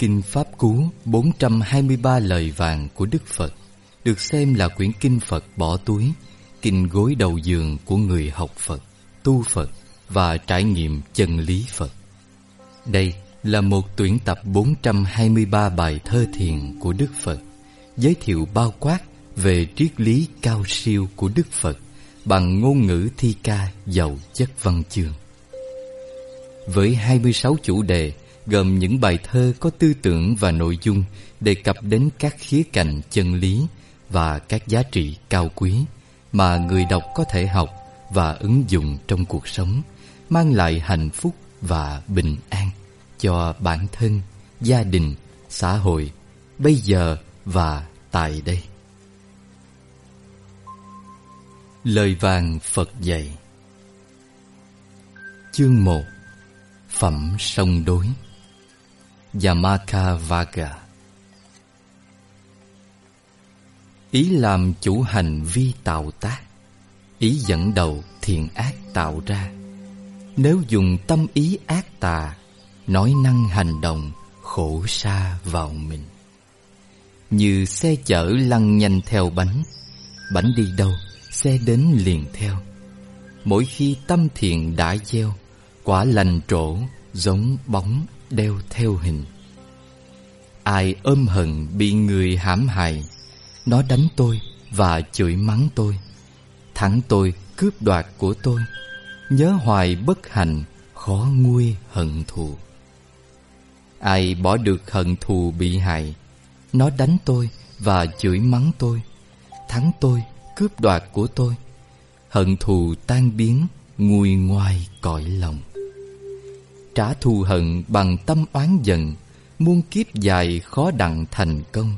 Kinh Pháp Cú 423 lời vàng của Đức Phật được xem là quyển kinh Phật bỏ túi, kinh gối đầu giường của người học Phật, tu Phật và trải nghiệm chân lý Phật. Đây là một tuyển tập 423 bài thơ thiền của Đức Phật, giới thiệu bao quát về triết lý cao siêu của Đức Phật bằng ngôn ngữ thi ca giàu chất văn chương. Với 26 chủ đề gồm những bài thơ có tư tưởng và nội dung đề cập đến các khía cạnh chân lý và các giá trị cao quý mà người đọc có thể học và ứng dụng trong cuộc sống, mang lại hạnh phúc và bình an cho bản thân, gia đình, xã hội bây giờ và tại đây. Lời vàng Phật dạy. Chương 1 Phẩm sông đối. Yamaka Vaga Ý làm chủ hành vi tạo tác Ý dẫn đầu thiện ác tạo ra. Nếu dùng tâm ý ác tà Nói năng hành động khổ xa vào mình. Như xe chở lăn nhanh theo bánh Bánh đi đâu, xe đến liền theo. Mỗi khi tâm thiện đã gieo Quả lành trổ giống bóng đeo theo hình. Ai ôm hận bị người hãm hại, Nó đánh tôi và chửi mắng tôi. Thắng tôi cướp đoạt của tôi, Nhớ hoài bất hạnh, khó nguôi hận thù. Ai bỏ được hận thù bị hại, Nó đánh tôi và chửi mắng tôi. Thắng tôi cướp đoạt của tôi, Hận thù tan biến, nguôi ngoai cõi lòng. Trả thù hận bằng tâm oán giận Muôn kiếp dài khó đặng thành công.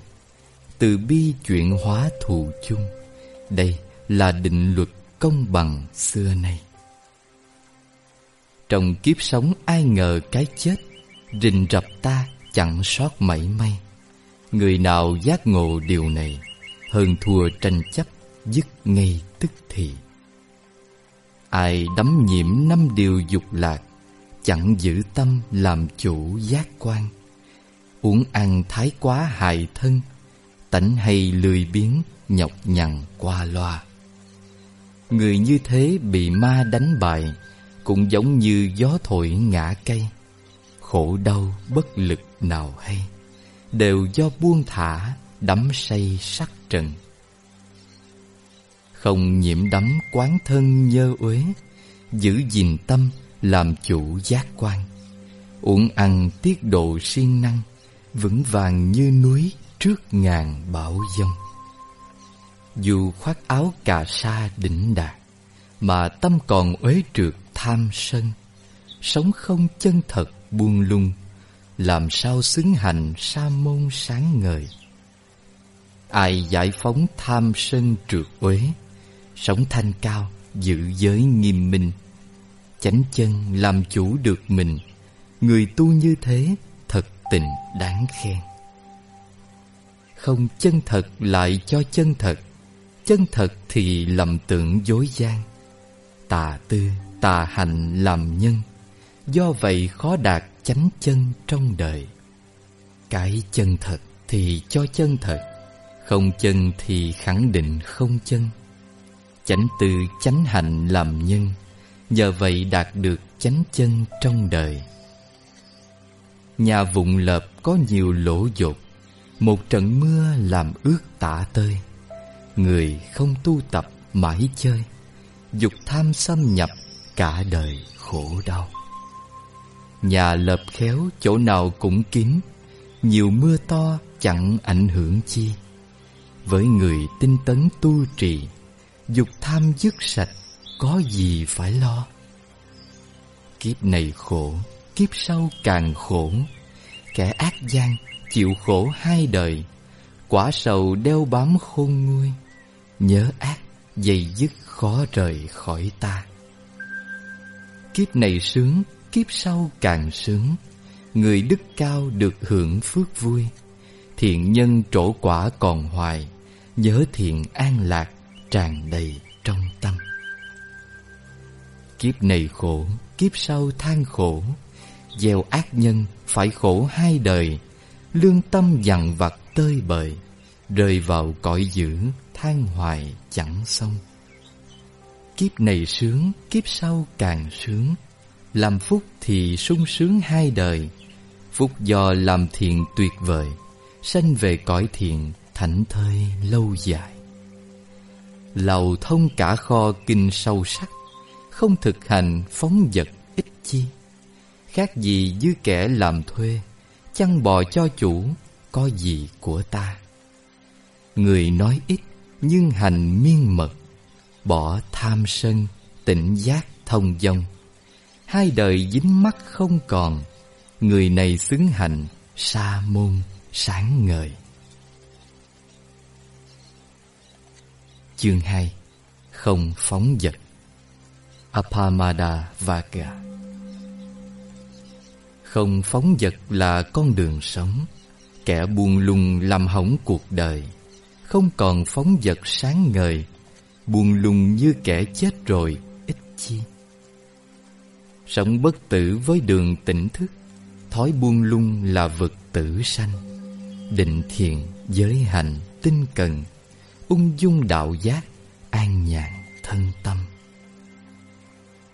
Từ bi chuyển hóa thù chung. Đây là định luật công bằng xưa nay. Trong kiếp sống ai ngờ cái chết, Rình rập ta chẳng sót mảy may. Người nào giác ngộ điều này, Hơn thua tranh chấp, dứt ngay tức thì. Ai đắm nhiễm năm điều dục lạc, Chẳng giữ tâm làm chủ giác quan. Uống ăn thái quá hại thân, Tánh hay lười biếng nhọc nhằn qua loa. Người như thế bị ma đánh bại, Cũng giống như gió thổi ngã cây. Khổ đau bất lực nào hay, Đều do buông thả, đắm say sắc trần. Không nhiễm đắm quán thân nhơ uế, Giữ gìn tâm làm chủ giác quan. Uống ăn tiết độ siêng năng vững vàng như núi trước ngàn bão giông. Dù khoác áo cà sa đỉnh đạt mà tâm còn uế trượt tham sân, sống không chân thật buông lung, làm sao xứng hành sa môn sáng ngời. Ai giải phóng tham sân trượt uế, sống thanh cao giữ giới nghiêm minh. Chánh chân làm chủ được mình, Người tu như thế tình đáng khen. Không chân thật lại cho chân thật Chân thật thì lầm tưởng dối gian. Tà tư, tà hành làm nhân Do vậy khó đạt chánh chân trong đời. Cái chân thật thì cho chân thật Không chân thì khẳng định không chân. Chánh tư chánh hạnh làm nhân Nhờ vậy đạt được chánh chân trong đời. Nhà vụng lợp có nhiều lỗ dột, Một trận mưa làm ướt tả tơi. Người không tu tập mãi chơi, Dục tham xâm nhập cả đời khổ đau. Nhà lợp khéo chỗ nào cũng kín, Nhiều mưa to chẳng ảnh hưởng chi. Với người tinh tấn tu trì, Dục tham dứt sạch có gì phải lo? Kiếp này khổ Kiếp sau càng khổ. Kẻ ác gian chịu khổ hai đời Quả sầu đeo bám khôn nguôi. Nhớ ác dày dứt khó rời khỏi ta. Kiếp này sướng Kiếp sau càng sướng. Người đức cao được hưởng phước vui. Thiện nhân trổ quả còn hoài Nhớ thiện an lạc tràn đầy trong tâm. Kiếp này khổ, kiếp sau than khổ. Gieo ác nhân phải khổ hai đời Lương tâm dằn vặt tơi bời Rơi vào cõi dữ than hoài chẳng xong. Kiếp này sướng, kiếp sau càng sướng Làm phúc thì sung sướng hai đời Phúc do làm thiện tuyệt vời Sanh về cõi thiện thảnh thơi lâu dài. Lầu thông cả kho kinh sâu sắc Không thực hành phóng vật ích chi. Khác gì với kẻ làm thuê, Chăn bò cho chủ, Có gì của ta? Người nói ít, Nhưng hành miên mật, Bỏ tham sân, Tỉnh giác thông dong. Hai đời dính mắt không còn, Người này xứng hạnh Sa môn sáng ngời. Chương 2 Không phóng vật. Apamada Vaga không phóng vật là con đường sống. Kẻ buông lung làm hỏng cuộc đời Không còn phóng vật sáng ngời. Buông lung như kẻ chết rồi ít chi. Sống bất tử với đường tỉnh thức Thói buông lung là vực tử sanh. Định thiền, giới hành, tinh cần ung dung đạo giác an nhàn thân tâm.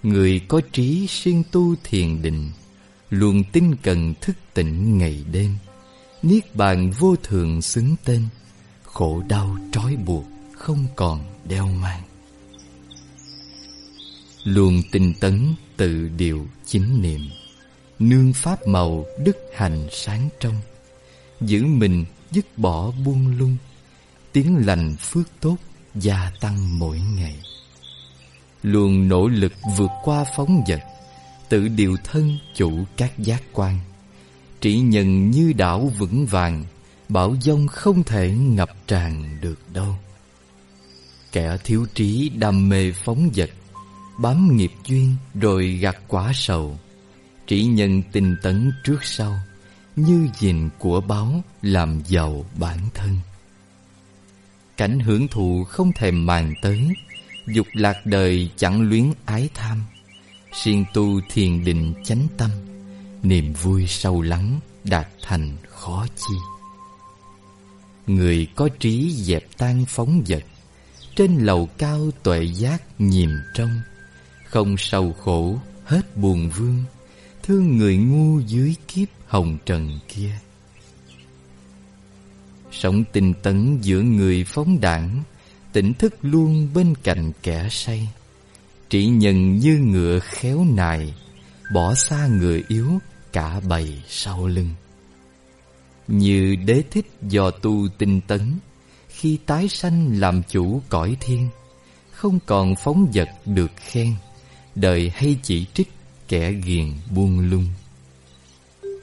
Người có trí siêng tu thiền định luôn tinh cần thức tỉnh ngày đêm. Niết bàn vô thường xứng tên. Khổ đau trói buộc không còn đeo mang. Luôn tinh tấn tự điều chính niệm. Nương pháp màu đức hành sáng trong. Giữ mình dứt bỏ buông lung. Tiếng lành phước tốt gia tăng mỗi ngày. Luôn nỗ lực vượt qua phóng vật tự điều thân chủ các giác quan. Trị nhân như đảo vững vàng bão dông không thể ngập tràn được đâu. Kẻ thiếu trí đam mê phóng vật bám nghiệp duyên rồi gặt quả sầu. Trị nhân tinh tấn trước sau, như gìn của báo làm giàu bản thân. Cảnh hưởng thụ không thèm màng tới, Dục lạc đời chẳng luyến ái tham. Siêng tu thiền định chánh tâm, Niềm vui sâu lắng đạt thành khó chi. Người có trí dẹp tan phóng vật Trên lầu cao tuệ giác nhìn trong Không sầu khổ hết buồn vương, Thương người ngu dưới kiếp hồng trần kia. Sống tinh tấn giữa người phóng đảng, Tỉnh thức luôn bên cạnh kẻ say. Trị nhân như ngựa khéo nài, Bỏ xa người yếu cả bầy sau lưng. Như đế thích do tu tinh tấn, Khi tái sanh làm chủ cõi thiên, Không còn phóng vật được khen, Đời hay chỉ trích kẻ ghiền buông lung.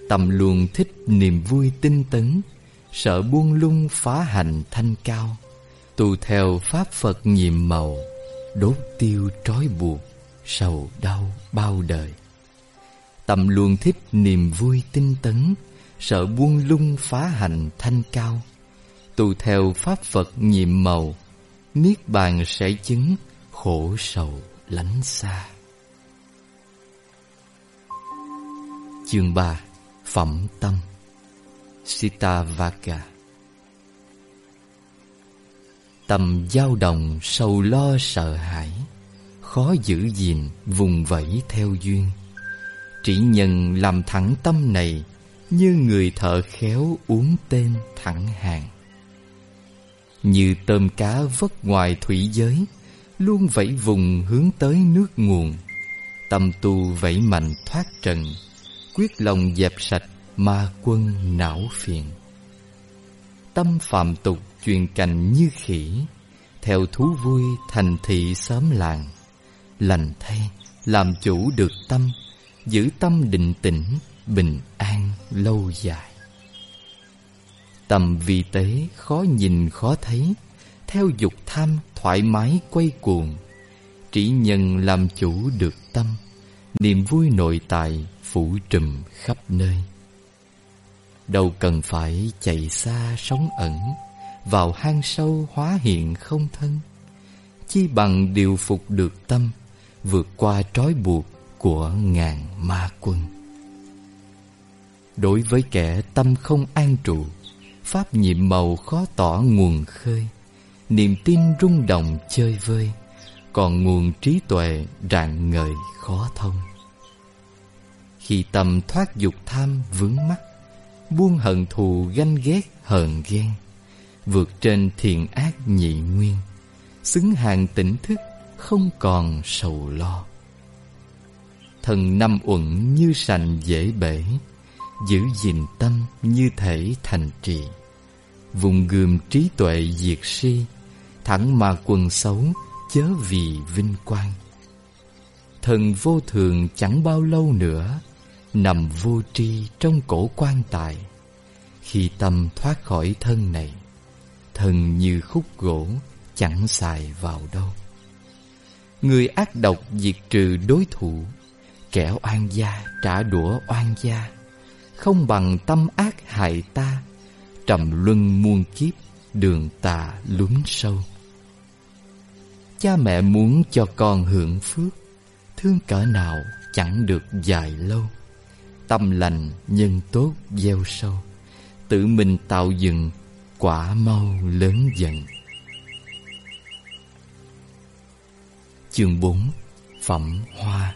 Tâm luôn thích niềm vui tinh tấn, Sợ buông lung phá hành thanh cao Tu theo Pháp Phật nhiệm màu. Đốt tiêu trói buộc, Sầu đau bao đời. Tâm luôn thích niềm vui tinh tấn, Sợ buông lung phá hành thanh cao. Tu theo Pháp Phật nhiệm màu, Niết bàn sẽ chứng Khổ sầu lánh xa. Chương 3 Phẩm tâm. Sita Vaka Tầm dao động sầu lo sợ hãi, Khó giữ gìn vùng vẫy theo duyên. Chỉ nhân làm thẳng tâm này Như người thợ khéo uống tên thẳng hàng. Như tôm cá vất ngoài thủy giới, Luôn vẫy vùng hướng tới nước nguồn. Tâm tu vẫy mạnh thoát trần, Quyết lòng dẹp sạch ma quân não phiền. Tâm phạm tục truyền cành như khỉ, Theo thú vui thành thị xóm làng. Lành thay, làm chủ được tâm, Giữ tâm định tĩnh, bình an lâu dài. Tầm vi tế khó nhìn khó thấy, Theo dục tham thoải mái quay cuồng. Chỉ nhân làm chủ được tâm, Niềm vui nội tại phủ trùm khắp nơi. Đâu cần phải chạy xa sống ẩn, Vào hang sâu hóa hiện không thân. Chi bằng điều phục được tâm, Vượt qua trói buộc của ngàn ma quân. Đối với kẻ tâm không an trụ, Pháp nhiệm màu khó tỏ nguồn khơi. Niềm tin rung động chơi vơi, Còn nguồn trí tuệ rạng ngời khó thông. Khi tâm thoát dục tham vướng mắt Buông hận thù ganh ghét hờn ghen, Vượt trên thiện ác nhị nguyên, Xứng hàng tỉnh thức Không còn sầu lo. Thần năm uẩn như sành dễ bể, Giữ gìn tâm như thể thành trì. Vùng gườm trí tuệ diệt si, Thẳng mà quần xấu Chớ vì vinh quang. Thần vô thường chẳng bao lâu nữa Nằm vô tri trong cổ quan tài. Khi tâm thoát khỏi thân này, thân như khúc gỗ Chẳng xài vào đâu. Người ác độc diệt trừ đối thủ, Kẻ oan gia trả đũa oan gia, Không bằng tâm ác hại ta, Trầm luân muôn kiếp, Đường tà lún sâu. Cha mẹ muốn cho con hưởng phước, Thương cỡ nào chẳng được dài lâu. Tâm lành nhân tốt gieo sâu. Tự mình tạo dựng quả mau lớn dần. Chương 4 Phẩm Hoa.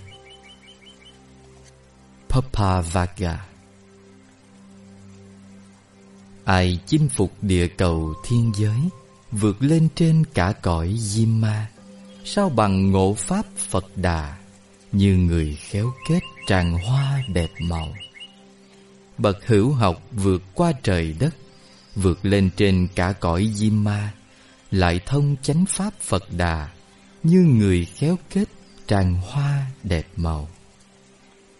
Papavaga Ai chinh phục địa cầu thiên giới, Vượt lên trên cả cõi diêm ma, Sao bằng ngộ pháp Phật Đà? Như người khéo kết tràn hoa đẹp màu. Bậc hữu học vượt qua trời đất, Vượt lên trên cả cõi diêm ma, Lại thông chánh pháp Phật Đà Như người khéo kết tràn hoa đẹp màu.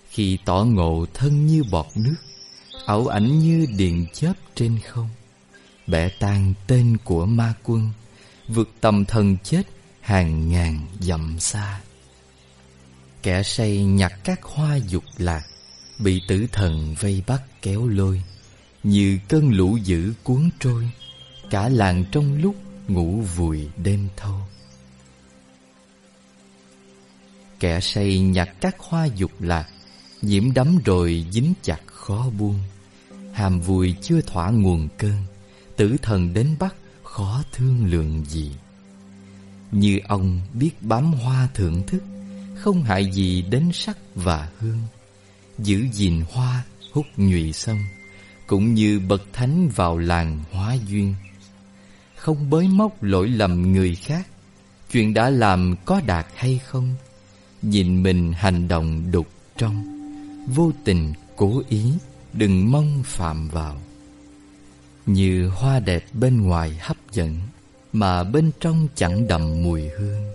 Khi tỏ ngộ thân như bọt nước, ảo ảnh như điện chớp trên không, bẻ tan tên của ma quân, vượt tầm thần chết hàng ngàn dặm xa kẻ say nhặt các hoa dục lạc, bị tử thần vây bắt kéo lôi. Như cơn lũ dữ cuốn trôi, cả làng trong lúc ngủ vùi đêm thâu. Kẻ say nhặt các hoa dục lạc, nhiễm đắm rồi dính chặt khó buông. Hàm vui chưa thỏa nguồn cơn, Tử thần đến bắt khó thương lượng gì. Như ông biết bám hoa thưởng thức không hại gì đến sắc và hương, Giữ gìn hoa, hút nhụy sông Cũng như bậc thánh vào làng hóa duyên. Không bới móc lỗi lầm người khác, Chuyện đã làm có đạt hay không, Nhìn mình hành động đục trong, Vô tình cố ý, đừng mong phạm vào. Như hoa đẹp bên ngoài hấp dẫn, mà bên trong chẳng đậm mùi hương,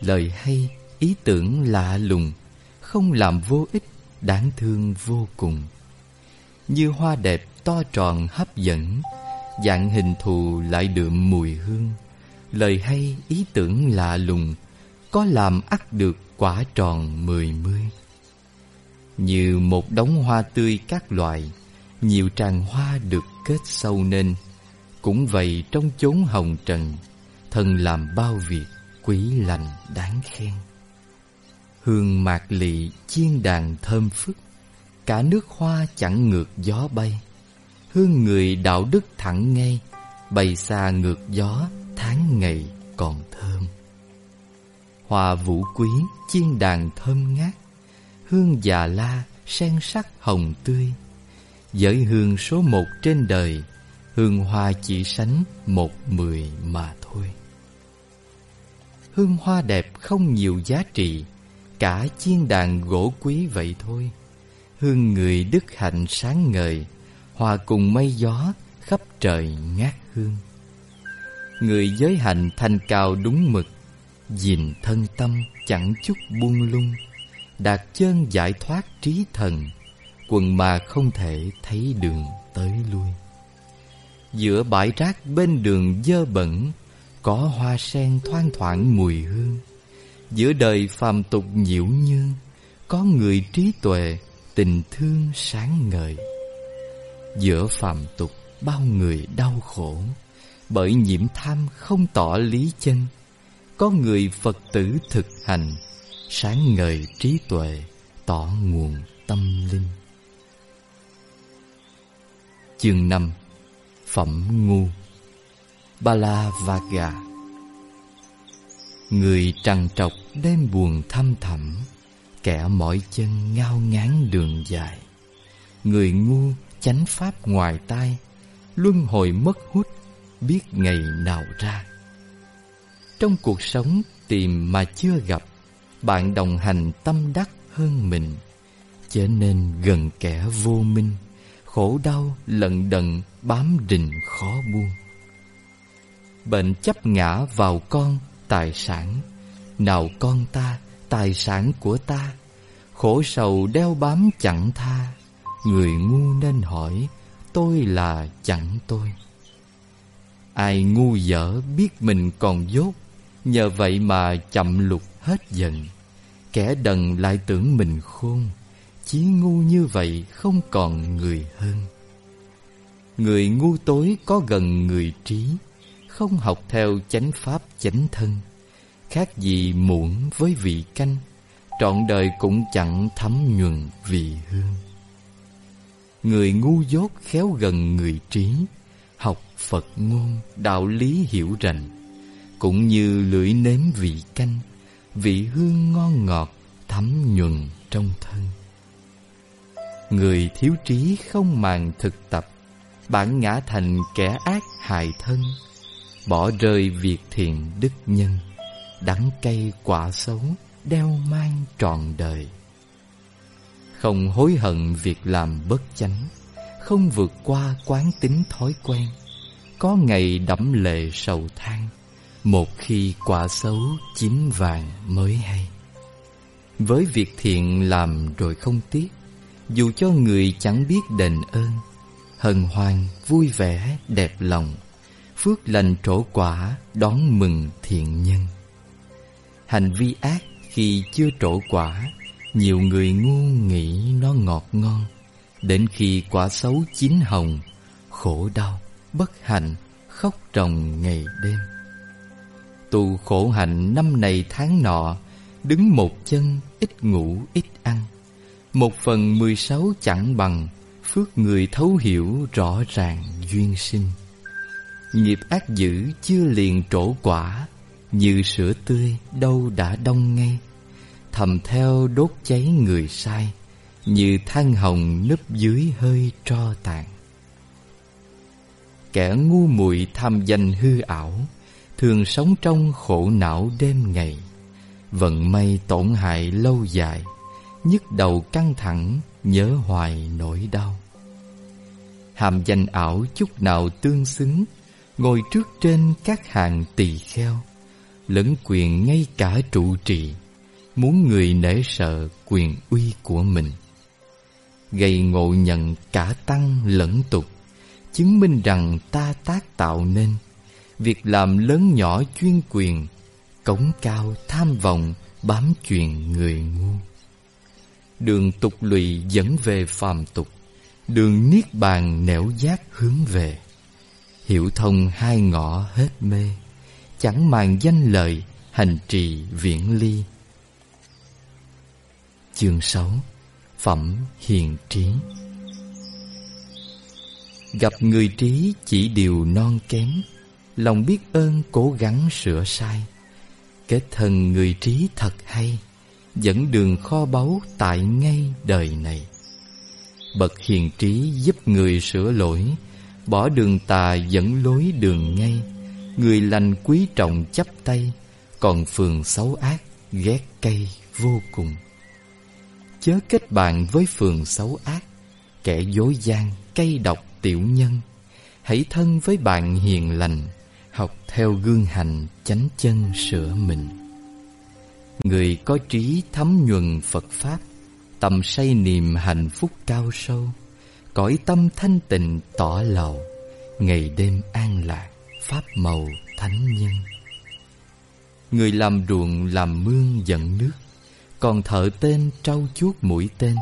lời hay ý tưởng lạ lùng, không làm vô ích, đáng thương vô cùng. Như hoa đẹp to tròn hấp dẫn, dạng hình thù lại đượm mùi hương. Lời hay, ý tưởng lạ lùng, có làm ắt được quả tròn mười mươi. Như một đống hoa tươi các loại, Nhiều tràng hoa được kết sâu nên, Cũng vậy trong chốn hồng trần Thần làm bao việc quý lành đáng khen. Hương mạc lị chiên đàn thơm phức, Cả nước hoa chẳng ngược gió bay. Hương người đạo đức thẳng ngay Bay xa ngược gió tháng ngày còn thơm. Hoa vũ quý chiên đàn thơm ngát, Hương già la sen sắc hồng tươi. Giới hương số một trên đời, Hương hoa chỉ sánh một mười mà thôi. Hương hoa đẹp không nhiều giá trị Cả chiên đàn gỗ quý vậy thôi. Hương người đức hạnh sáng ngời, Hòa cùng mây gió khắp trời ngát hương. Người giới hạnh thanh cao đúng mực, Dình thân tâm chẳng chút buông lung. Đạt chân giải thoát trí thần, Quần mà không thể thấy đường tới lui. Giữa bãi rác bên đường dơ bẩn, Có hoa sen thoang thoảng mùi hương. Giữa đời phàm tục nhiễu như, Có người trí tuệ, tình thương sáng ngời. Giữa phàm tục, bao người đau khổ, Bởi nhiễm tham không tỏ lý chân. Có người Phật tử thực hành, sáng ngời trí tuệ, tỏ nguồn tâm linh. Chương năm, Phẩm ngu. Bala Vaga Người trằn trọc đêm buồn thăm thẳm, Kẻ mỏi chân ngao ngán đường dài. Người ngu chánh pháp ngoài tai, Luân hồi mất hút, Biết ngày nào ra. Trong cuộc sống tìm mà chưa gặp, Bạn đồng hành tâm đắc hơn mình, Trở nên gần kẻ vô minh, Khổ đau lận đận bám rình khó buông. Bệnh chấp ngã vào con tài sản. Nào con ta, tài sản của ta, Khổ sầu đeo bám chẳng tha. Người ngu nên hỏi, Tôi là chẳng tôi. Ai ngu dở biết mình còn dốt, Nhờ vậy mà chậm lục hết dần. Kẻ đần lại tưởng mình khôn, Chí ngu như vậy không còn người hơn. Người ngu tối có gần người trí không học theo chánh pháp chánh thân Khác gì muỗng với vị canh Trọn đời cũng chẳng thấm nhuần vị hương. Người ngu dốt khéo gần người trí Học Phật ngôn, đạo lý hiểu rành Cũng như lưỡi nếm vị canh Vị hương ngon ngọt thấm nhuần trong thân. Người thiếu trí không màng thực tập Bản ngã thành kẻ ác hại thân. Bỏ rơi việc thiện đức nhân Đắng cây quả xấu Đeo mang trọn đời. Không hối hận việc làm bất chánh Không vượt qua quán tính thói quen Có ngày đẫm lệ sầu than Một khi quả xấu chín vàng mới hay. Với việc thiện làm rồi không tiếc dù cho người chẳng biết đền ơn Hân hoan, vui vẻ, đẹp lòng Phước lành trổ quả, đón mừng thiện nhân. Hành vi ác khi chưa trổ quả Nhiều người ngu nghĩ nó ngọt ngon. Đến khi quả xấu chín hồng Khổ đau, bất hạnh, khóc ròng ngày đêm. Tu khổ hạnh năm này tháng nọ Đứng một chân, ít ngủ, ít ăn. Một phần mười sáu chẳng bằng Phước người thấu hiểu rõ ràng duyên sinh. Nghiệp ác dữ chưa liền trổ quả Như sữa tươi đâu đã đông ngay. Thầm theo đốt cháy người sai Như than hồng nấp dưới hơi tro tàn. Kẻ ngu muội tham danh hư ảo Thường sống trong khổ não đêm ngày. Vận may tổn hại lâu dài nhức đầu căng thẳng, nhớ hoài nỗi đau. Hàm danh ảo chút nào tương xứng, ngồi trước trên các hàng tỳ kheo, lẫn quyền ngay cả trụ trì, muốn người nể sợ quyền uy của mình. Gây ngộ nhận cả tăng lẫn tục, chứng minh rằng ta tác tạo nên, việc làm lớn nhỏ chuyên quyền, cống cao tham vọng bám chuyện người ngu. Đường tục lụy dẫn về phàm tục Đường niết bàn nẻo giác hướng về Hiểu thông hai ngõ hết mê Chẳng màng danh lợi Hành trì viễn ly. Chương 6 Phẩm hiền trí. Gặp người trí chỉ điều non kém Lòng biết ơn cố gắng sửa sai. Kết thân người trí thật hay dẫn đường kho báu tại ngay đời này. Bậc hiền trí giúp người sửa lỗi, bỏ đường tà dẫn lối đường ngay, người lành quý trọng chấp tay, còn phường xấu ác ghét cay vô cùng. Chớ kết bạn với phường xấu ác, kẻ dối gian, cây độc tiểu nhân, hãy thân với bạn hiền lành, học theo gương hành chánh chân sửa mình. Người có trí thấm nhuần Phật Pháp Tầm say niềm hạnh phúc cao sâu Cõi tâm thanh tịnh tỏ lầu, Ngày đêm an lạc, Pháp màu thánh nhân. Người làm ruộng làm mương dẫn nước, Còn thợ tên trau chuốt mũi tên.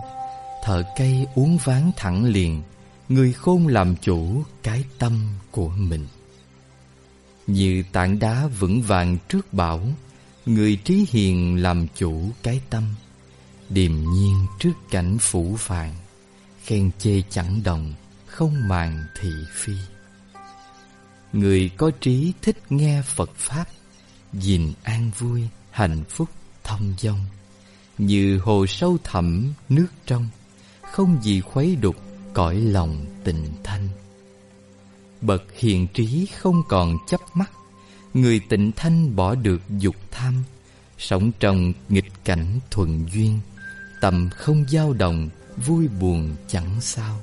Thợ cây uống ván thẳng liền, Người khôn làm chủ cái tâm của mình. Như tảng đá vững vàng trước bão, Người trí hiền làm chủ cái tâm. Điềm nhiên trước cảnh phủ phàng Khen chê chẳng đồng không màng thị phi. Người có trí thích nghe Phật Pháp gìn an vui, hạnh phúc, thông dong. Như hồ sâu thẳm, nước trong Không gì khuấy đục cõi lòng tình thanh. Bậc hiền trí không còn chấp mắt Người tịnh thanh bỏ được dục tham. Sống trong nghịch cảnh thuận duyên Tầm không dao động Vui buồn chẳng sao.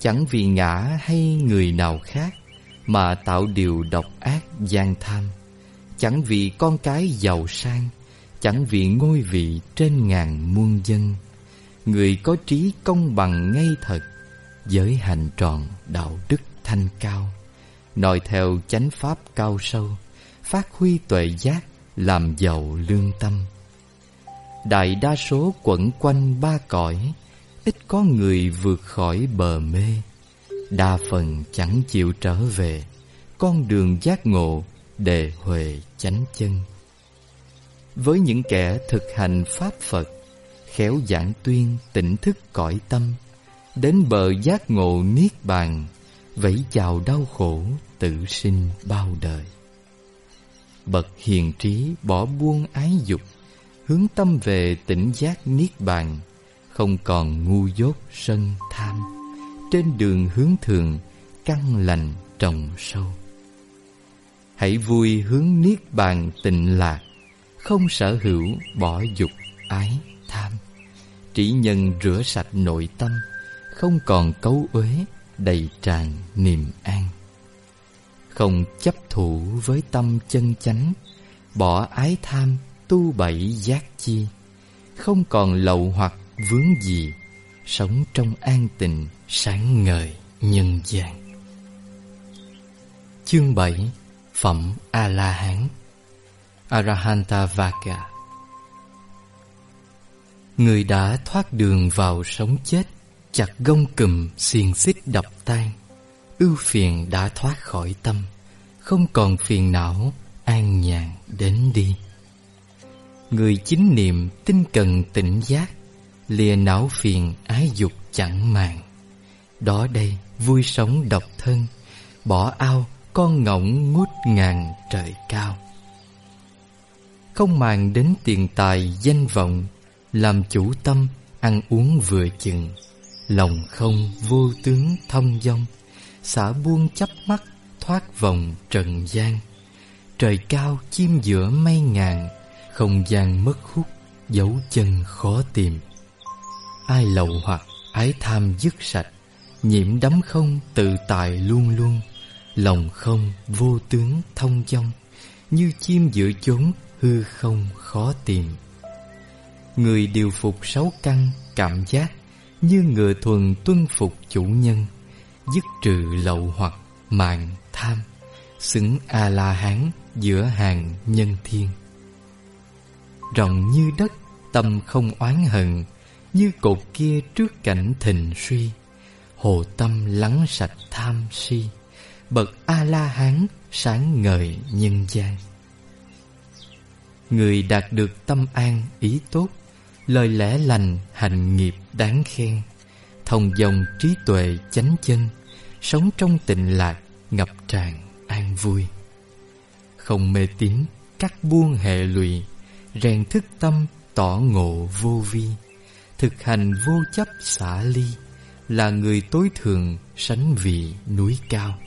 Chẳng vì ngã hay người nào khác Mà tạo điều độc ác gian tham. Chẳng vì con cái giàu sang, Chẳng vì ngôi vị trên ngàn muôn dân. Người có trí công bằng ngay thật, Giới hành tròn đạo đức thanh cao. Noi theo chánh pháp cao sâu, Phát huy tuệ giác, Làm giàu lương tâm. Đại đa số quẩn quanh ba cõi, Ít có người vượt khỏi bờ mê. Đa phần chẳng chịu trở về, Con đường giác ngộ Đề huệ chánh chân. Với những kẻ thực hành Pháp Phật, Khéo giảng tuyên tỉnh thức cõi tâm, Đến bờ giác ngộ niết bàn, Vẫy chào đau khổ tự sinh bao đời. Bậc hiền trí bỏ buông ái dục Hướng tâm về tỉnh giác niết bàn, Không còn ngu dốt sân tham. Trên đường hướng thường Căn lành trồng sâu. Hãy vui hướng niết bàn tịnh lạc, Không sở hữu bỏ dục ái tham. Chỉ nhân rửa sạch nội tâm, Không còn cấu uế, đầy tràn niềm an. Không chấp thủ với tâm chân chánh, Bỏ ái tham tu bảy giác chi, Không còn lậu hoặc vướng gì, Sống trong an tình sáng ngời, nhân gian. Chương 7 Phẩm A-la-hán. Arahanta Vaka Người đã thoát đường vào sống chết, Chặt gông cùm xiềng xích đập tan. Ưu phiền đã thoát khỏi tâm, Không còn phiền não, An nhàn đến đi. Người chính niệm tinh cần tỉnh giác, Lìa não phiền ái dục chẳng màng. Đó đây, vui sống độc thân, Bỏ ao con ngỗng ngút ngàn trời cao. Không màng đến tiền tài danh vọng, Làm chủ tâm, ăn uống vừa chừng. Lòng không vô tướng thông dong, Xả buông chấp mắt thoát vòng trần gian. Trời cao chim giữa mây ngàn không gian mất hút, Dấu chân khó tìm. Ai lậu hoặc ái tham dứt sạch, Nhiễm đắm không tự tại luôn luôn. Lòng không vô tướng thông dong, Như chim giữa chốn hư không khó tìm. Người điều phục sáu căn cảm giác Như ngựa thuần tuân phục chủ nhân, Dứt trừ lậu hoặc mạng tham, Xứng A-la-hán giữa hàng nhân thiên. Rộng như đất, tâm không oán hận, Như cột kia trước cảnh thịnh suy. Hồ tâm lắng sạch tham si, Bậc A-la-hán sáng ngời nhân gian. Người đạt được tâm an ý tốt, Lời lẽ lành hành nghiệp đáng khen. Thông dòng trí tuệ chánh chân, Sống trong tịnh lạc, ngập tràn an vui. Không mê tín, cắt buông hệ lụy Rèn thức tâm tỏ ngộ vô vi. Thực hành vô chấp xả ly Là người tối thường sánh vị núi cao.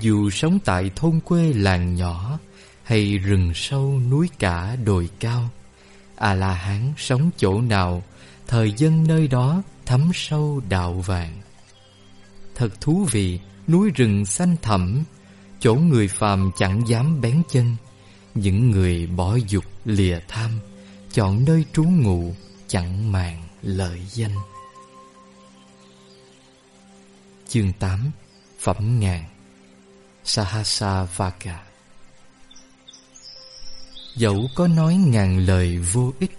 Dù sống tại thôn quê làng nhỏ Hay rừng sâu núi cả đồi cao, A-la-hán sống chỗ nào, Thời dân nơi đó thấm sâu đạo vàng. Thật thú vị, núi rừng xanh thẳm, Chỗ người phàm chẳng dám bén chân. Những người bỏ dục lìa tham, Chọn nơi trú ngụ, chẳng màng lợi danh. Chương 8 Phẩm ngàn. Sahasa Vaka Dẫu có nói ngàn lời vô ích,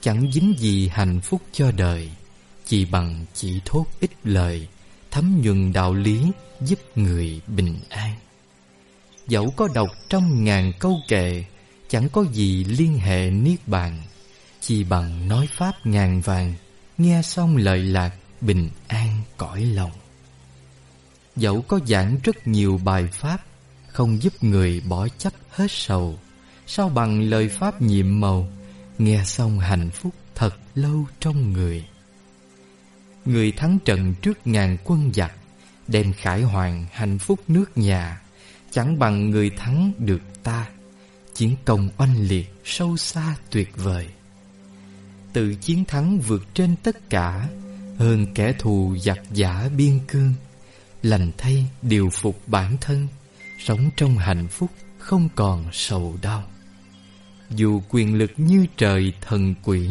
Chẳng dính gì hạnh phúc cho đời, Chỉ bằng chỉ thốt ít lời, Thấm nhuần đạo lý giúp người bình an. Dẫu có đọc trăm ngàn câu kệ, Chẳng có gì liên hệ niết bàn. Chỉ bằng nói pháp ngàn vàng, Nghe xong lời lạc bình an cõi lòng. Dẫu có giảng rất nhiều bài pháp, Không giúp người bỏ chấp hết sầu, Sao bằng lời pháp nhiệm màu, Nghe xong hạnh phúc thật lâu trong người. Người thắng trận trước ngàn quân giặc, Đem khải hoàng hạnh phúc nước nhà Chẳng bằng người thắng được ta. Chiến công oanh liệt, sâu xa tuyệt vời. Tự chiến thắng vượt trên tất cả, Hơn kẻ thù giặc giả biên cương. Lành thay, điều phục bản thân, Sống trong hạnh phúc, không còn sầu đau. Dù quyền lực như trời thần quỷ,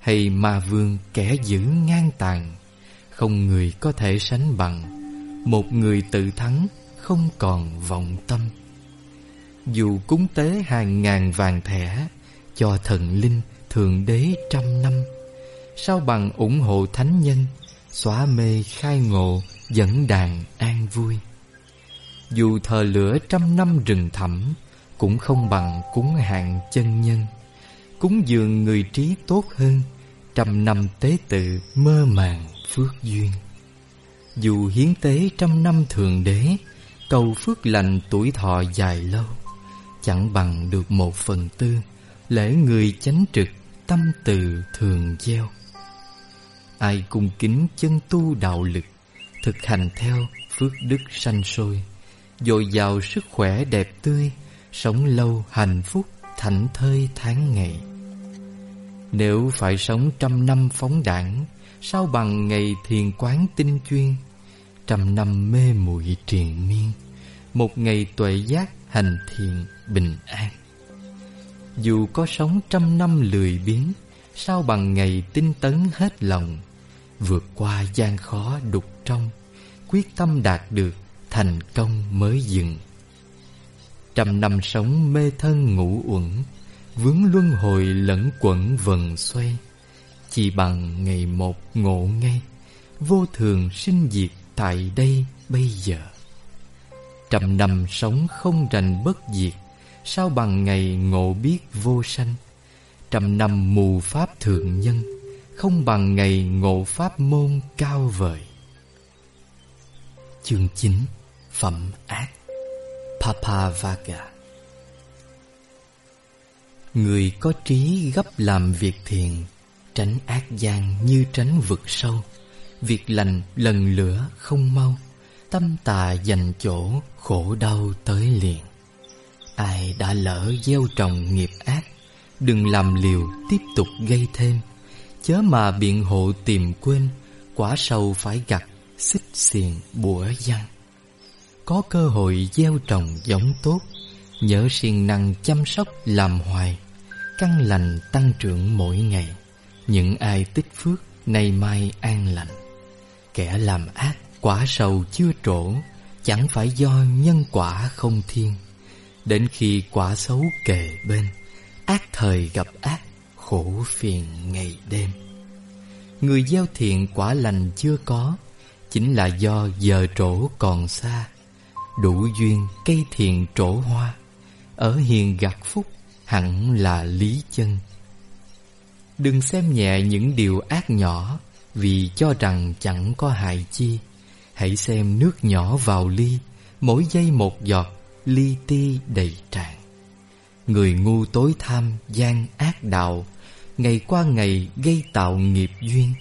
Hay ma vương kẻ giữ ngang tàn, Không người có thể sánh bằng. Một người tự thắng không còn vọng tâm. Dù cúng tế hàng ngàn vàng thẻ Cho thần linh thượng đế trăm năm, Sao bằng ủng hộ thánh nhân, Xóa mê khai ngộ, Dẫn đàn an vui? Dù thờ lửa trăm năm rừng thẳm, Cũng không bằng cúng hạng chân nhân, Cúng dường người trí tốt hơn, Trăm năm tế tự mơ màng phước duyên. Dù hiến tế trăm năm thường đế Cầu phước lành tuổi thọ dài lâu, Chẳng bằng được một phần tư Lễ người chánh trực Tâm từ thường gieo. Ai cung kính chân tu đạo lực, Thực hành theo phước đức sanh sôi, dồi dào sức khỏe đẹp tươi, Sống lâu hạnh phúc thảnh thơi tháng ngày. Nếu phải sống trăm năm phóng đảng, Sao bằng ngày thiền quán tinh chuyên, Trăm năm mê muội triền miên? Một ngày tuệ giác hành thiền bình an. Dù có sống trăm năm lười biếng, Sao bằng ngày tinh tấn hết lòng, Vượt qua gian khó đục trong, Quyết tâm đạt được Thành công mới dừng. Trăm năm sống mê thân ngủ uẩn, Vướng luân hồi lẫn quẩn vần xoay Chỉ bằng ngày một ngộ ngay, Vô thường sinh diệt tại đây bây giờ trầm năm sống không rành bất diệt, Sao bằng ngày ngộ biết vô sanh? Trầm năm mù pháp thượng nhân, Không bằng ngày ngộ pháp môn cao vời. Chương 9 Phẩm ác. Papavaga Người có trí gấp làm việc thiện Tránh ác gian như tránh vực sâu. Việc lành lần lửa không mau. Tâm tà dành chỗ khổ đau tới liền. Ai đã lỡ gieo trồng nghiệp ác, Đừng làm liều tiếp tục gây thêm. Chớ mà biện hộ tìm quên, Quả sâu phải gặt, Xích xiền bủa văng. Có cơ hội gieo trồng giống tốt, Nhớ siêng năng chăm sóc làm hoài. Căn lành tăng trưởng mỗi ngày, Những ai tích phước nay mai an lành. Kẻ làm ác quả sầu chưa trổ, Chẳng phải do nhân quả không thiên. Đến khi quả xấu kề bên, Ác thời gặp ác, Khổ phiền ngày đêm. Người gieo thiện quả lành chưa có, Chính là do giờ trổ còn xa. Đủ duyên cây thiện trổ hoa, Ở hiền gặt phúc hẳn là lý chân. Đừng xem nhẹ những điều ác nhỏ, Vì cho rằng chẳng có hại chi. Hãy xem nước nhỏ vào ly, Mỗi giây một giọt, Ly ti đầy tràn. Người ngu tối tham gian ác đạo, Ngày qua ngày gây tạo nghiệp duyên.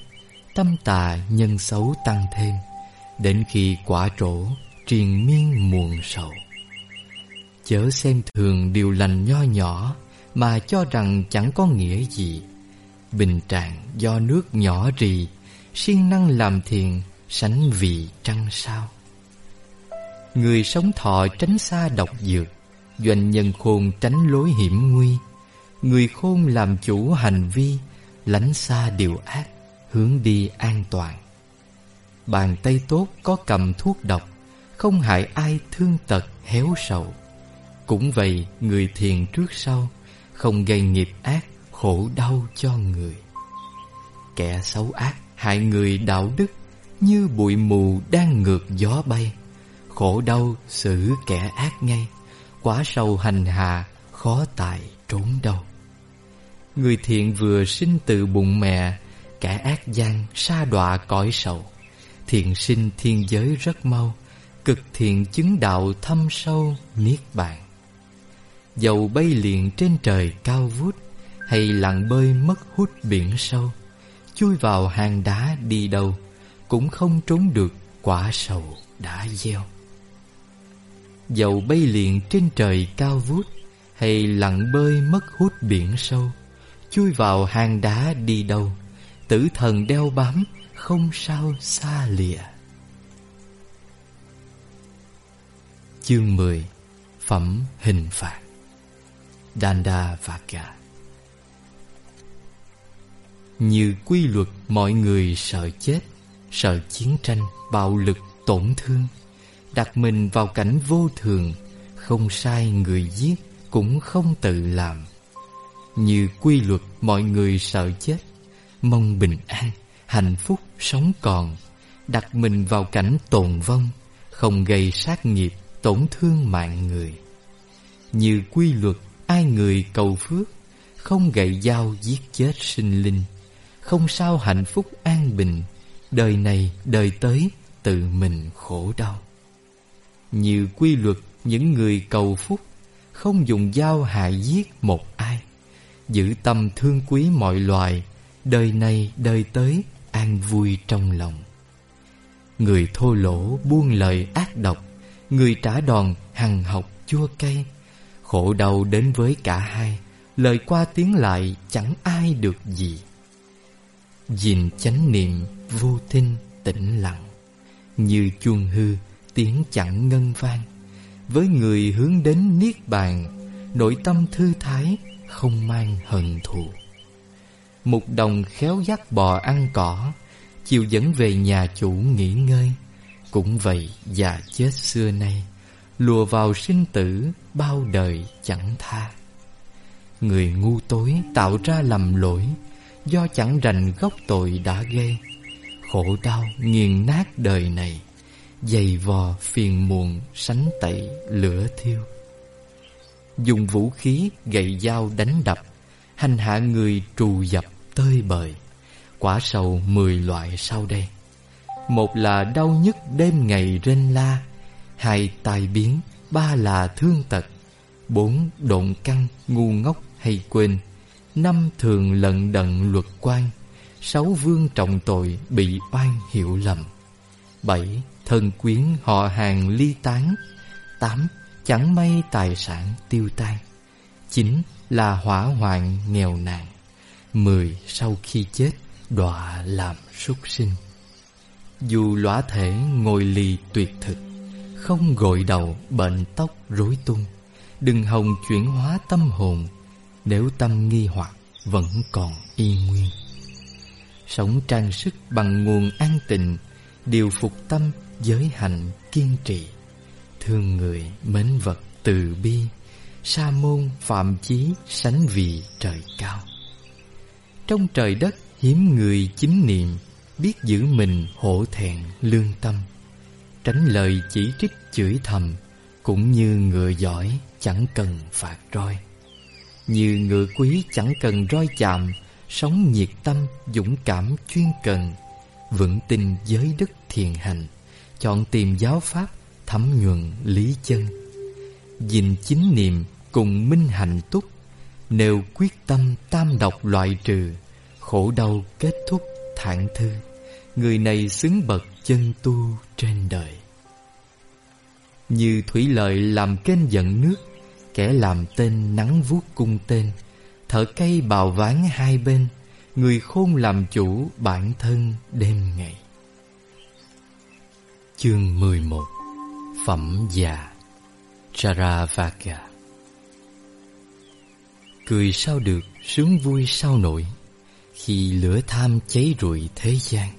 Tâm tà nhân xấu tăng thêm, Đến khi quả trổ Triền miên muộn sầu. Chớ xem thường điều lành nho nhỏ Mà cho rằng chẳng có nghĩa gì. Bình trạng do nước nhỏ rì, siêng năng làm thiền Sánh vì trăng sao. Người sống thọ tránh xa độc dược, Doanh nhân khôn tránh lối hiểm nguy. Người khôn làm chủ hành vi, Lánh xa điều ác, Hướng đi an toàn. Bàn tay tốt có cầm thuốc độc, Không hại ai thương tật, héo sầu. Cũng vậy, người thiền trước sau, Không gây nghiệp ác, khổ đau cho người. Kẻ xấu ác hại người đạo đức như bụi mù đang ngược gió bay. Khổ đau xử kẻ ác ngay, Quả sâu hành hạ, Khó tại trốn đâu. Người thiện vừa sinh từ bụng mẹ, kẻ ác gian sa đọa cõi sầu. Thiện sinh thiên giới rất mau, Cực thiện chứng đạo thâm sâu niết bàn. Dầu bay liền trên trời cao vút, Hay lặng bơi mất hút biển sâu, Chui vào hang đá đi đâu cũng không trốn được, quả sầu đã gieo. Dầu bay liền trên trời cao vút, Hay lặn bơi mất hút biển sâu, Chui vào hang đá đi đâu, Tử thần đeo bám Không sao xa lìa. Chương 10 Phẩm hình phạt. Danda Vaka Như quy luật mọi người sợ chết Sợ chiến tranh, bạo lực, tổn thương. Đặt mình vào cảnh vô thường Không sai người giết Cũng không tự làm. Như quy luật mọi người sợ chết Mong bình an, hạnh phúc sống còn. Đặt mình vào cảnh tồn vong Không gây sát nghiệp, tổn thương mạng người. Như quy luật ai người cầu phước Không gậy dao giết chết sinh linh Không sao hạnh phúc an bình. Đời này, đời tới, tự mình khổ đau. Như quy luật những người cầu phúc, Không dùng dao hại giết một ai. Giữ tâm thương quý mọi loài, Đời này, đời tới, an vui trong lòng. Người thô lỗ buông lời ác độc, Người trả đòn hằng học chua cay. Khổ đau đến với cả hai, Lời qua tiếng lại chẳng ai được gì. Gìn chánh niệm vô thinh tĩnh lặng. Như chuông hư, tiếng chẳng ngân vang. Với người hướng đến Niết Bàn, Nội tâm thư thái không mang hận thù. Một đồng khéo dắt bò ăn cỏ, Chiều dẫn về nhà chủ nghỉ ngơi. Cũng vậy, già chết xưa nay, Lùa vào sinh tử bao đời chẳng tha. Người ngu tối tạo ra lầm lỗi, Do chẳng rành gốc tội đã gây Khổ đau nghiền nát đời này, Dày vò phiền muộn sánh tẩy lửa thiêu. Dùng vũ khí gậy dao đánh đập, Hành hạ người trù dập tơi bời, Quả sầu mười loại sau đây. Một là đau nhức đêm ngày rên la, Hai tai biến, Ba là thương tật, Bốn độn căng ngu ngốc hay quên, Năm thường lận đận luật quan. Sáu vương trọng tội bị oan hiểu lầm. Bảy thân quyến họ hàng ly tán. Tám, chẳng may tài sản tiêu tan. Chín, là hỏa hoạn nghèo nàn. Mười, sau khi chết, đọa làm súc sinh. Dù lõa thể ngồi lì tuyệt thực, Không gội đầu bệnh tóc rối tung. Đừng hồng chuyển hóa tâm hồn, Nếu tâm nghi hoặc vẫn còn y nguyên. Sống trang sức bằng nguồn an tịnh, Điều phục tâm giới hạnh kiên trì. Thương người mến vật từ bi Sa môn phạm chí sánh vị trời cao. Trong trời đất hiếm người chính niệm Biết giữ mình hổ thẹn lương tâm. Tránh lời chỉ trích chửi thầm Cũng như ngựa giỏi chẳng cần phạt roi. Như ngựa quý chẳng cần roi chạm Sống nhiệt tâm, dũng cảm, chuyên cần Vững tin giới đức thiền hành Chọn tìm giáo pháp thấm nhuận lý chân. Gìn chính niệm cùng minh hạnh túc Nêu quyết tâm tam độc loại trừ Khổ đau kết thúc thản thư. Người này xứng bậc chân tu trên đời. Như thủy lợi làm kênh dẫn nước Kẻ làm tên nắng vuốt cung tên Thở cây bào ván hai bên Người khôn làm chủ bản thân đêm ngày. Chương 11 Phẩm già Charavaka Cười sao được, sướng vui sao nổi Khi lửa tham cháy rụi thế gian.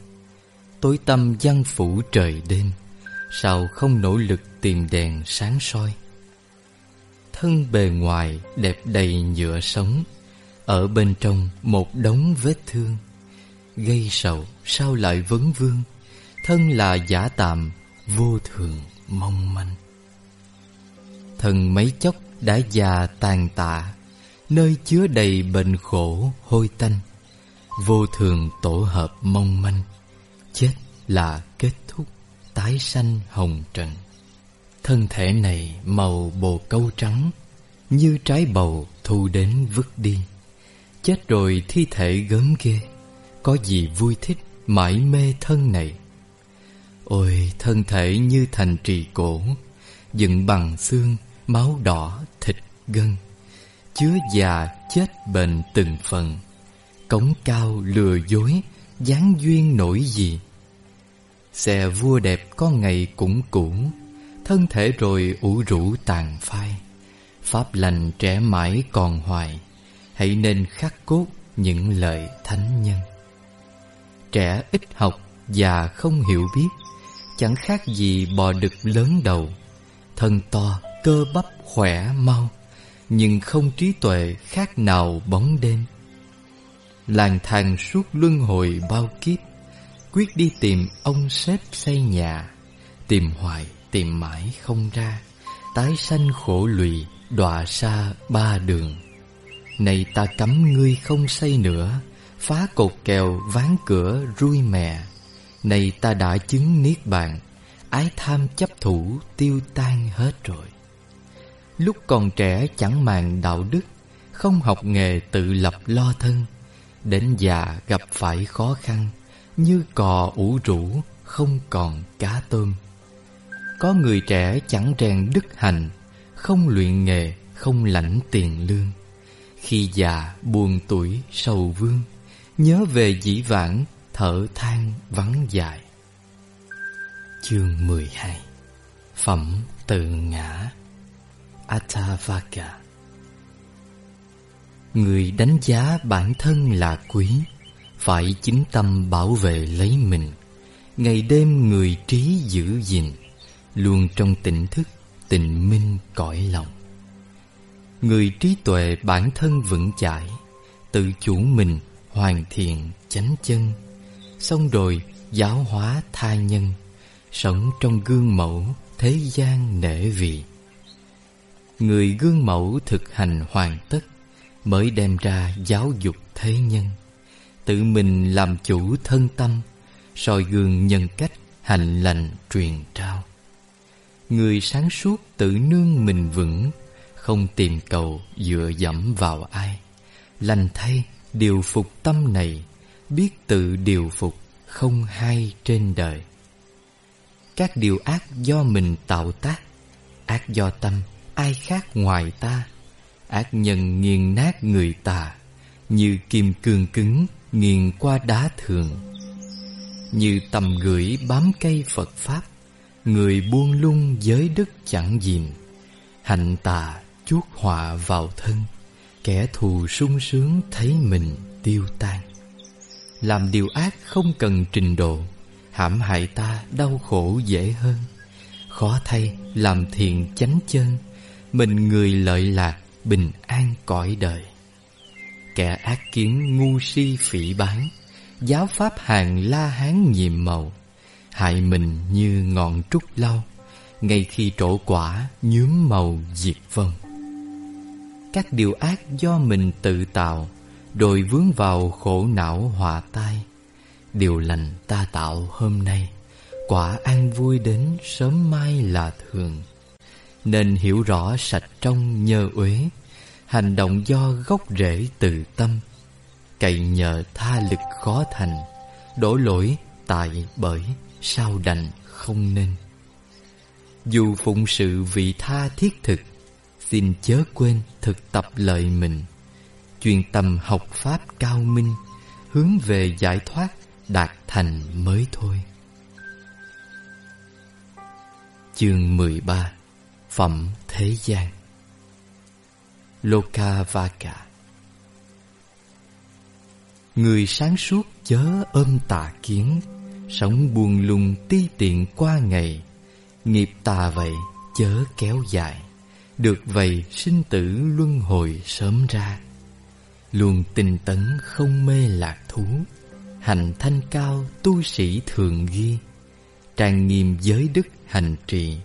Tối tâm văn phủ trời đêm Sao không nỗ lực tìm đèn sáng soi? Thân bề ngoài đẹp đầy nhựa sống ở bên trong một đống vết thương, Gây sầu sao lại vấn vương, Thân là giả tạm Vô thường, mong manh. Thần mấy chốc đã già tàn tạ, Nơi chứa đầy bệnh khổ hôi tanh. Vô thường tổ hợp mong manh, Chết là kết thúc, Tái sanh hồng trần. Thân thể này màu bồ câu trắng, Như trái bầu thu đến vứt đi. Chết rồi thi thể gớm ghê. Có gì vui thích mãi mê thân này? Ôi thân thể như thành trì cổ Dựng bằng xương, máu đỏ, thịt gân. Chứa già chết bền từng phần Cống cao lừa dối dáng duyên nổi gì? Xe vua đẹp có ngày cũng cũ Thân thể rồi ủ rũ tàn phai. Pháp lành trẻ mãi còn hoài Hãy nên khắc cốt những lời thánh nhân. Trẻ ít học và không hiểu biết Chẳng khác gì bò đực lớn đầu. Thân to, cơ bắp khỏe mau Nhưng không trí tuệ khác nào bóng đêm. Lang thang suốt luân hồi bao kiếp Quyết đi tìm ông sếp xây nhà Tìm hoài, tìm mãi không ra. Tái sanh khổ lụy, đọa xa ba đường. Này ta cấm ngươi không xây nữa Phá cột kèo, ván cửa, rui mè. Này ta đã chứng niết bàn Ái tham chấp thủ tiêu tan hết rồi. Lúc còn trẻ chẳng màng đạo đức Không học nghề tự lập lo thân. Đến già gặp phải khó khăn Như cò ủ rũ Không còn cá tôm. Có người trẻ chẳng rèn đức hành Không luyện nghề Không lãnh tiền lương. Khi già buồn tuổi sầu vương, Nhớ về dĩ vãng Thở than vắng dài. Chương 12 Phẩm tự ngã Atavaka Người đánh giá bản thân là quý, Phải chính tâm bảo vệ lấy mình. Ngày đêm người trí giữ gìn, Luôn trong tỉnh thức, tình minh cõi lòng. Người trí tuệ bản thân vững chãi, Tự chủ mình hoàn thiện chánh chân. Xong rồi, giáo hóa tha nhân, Sống trong gương mẫu thế gian nể vị. Người gương mẫu thực hành hoàn tất Mới đem ra giáo dục thế nhân. Tự mình làm chủ thân tâm, soi gương nhân cách hành lành truyền trao. Người sáng suốt tự nương mình vững không tìm cầu dựa dẫm vào ai. Lành thay, điều phục tâm này, Biết tự điều phục không hay trên đời. Các điều ác do mình tạo tác, Ác do tâm, ai khác ngoài ta? Ác nhân nghiền nát người ta Như kim cương cứng nghiền qua đá thường. Như tầm gửi bám cây Phật Pháp, Người buông lung giới đức chẳng gìn Hạnh tà chuốc họa vào thân, Kẻ thù sung sướng thấy mình tiêu tan. Làm điều ác không cần trình độ, hãm hại ta đau khổ dễ hơn. Khó thay làm thiện chánh chân, Mình người lợi lạc bình an cõi đời. Kẻ ác kiến ngu si phỉ bán Giáo pháp hàng la hán nhiệm màu. Hại mình như ngọn trúc lau, Ngay khi trổ quả nhuốm màu diệt vong. Các điều ác do mình tự tạo, Rồi vướng vào khổ não hòa tai. Điều lành ta tạo hôm nay, Quả an vui đến sớm mai là thường. Nên hiểu rõ sạch trong nhơ uế, Hành động do gốc rễ từ tâm. Cậy nhờ tha lực khó thành, Đổ lỗi tại bởi sao đành không nên. Dù phụng sự vị tha thiết thực Xin chớ quên thực tập lợi mình. Chuyên tâm học pháp cao minh, Hướng về giải thoát đạt thành mới thôi. Chương 13 Phẩm thế gian. Lokavaka Người sáng suốt chớ ôm tà kiến, Sống buồn lung ti tiện qua ngày, Nghiệp tà vậy chớ kéo dài. Được vậy sinh tử luân hồi sớm ra. Luôn tinh tấn không mê lạc thú, Hành thanh cao tu sĩ thường ghi. Trang nghiêm giới đức hành trì,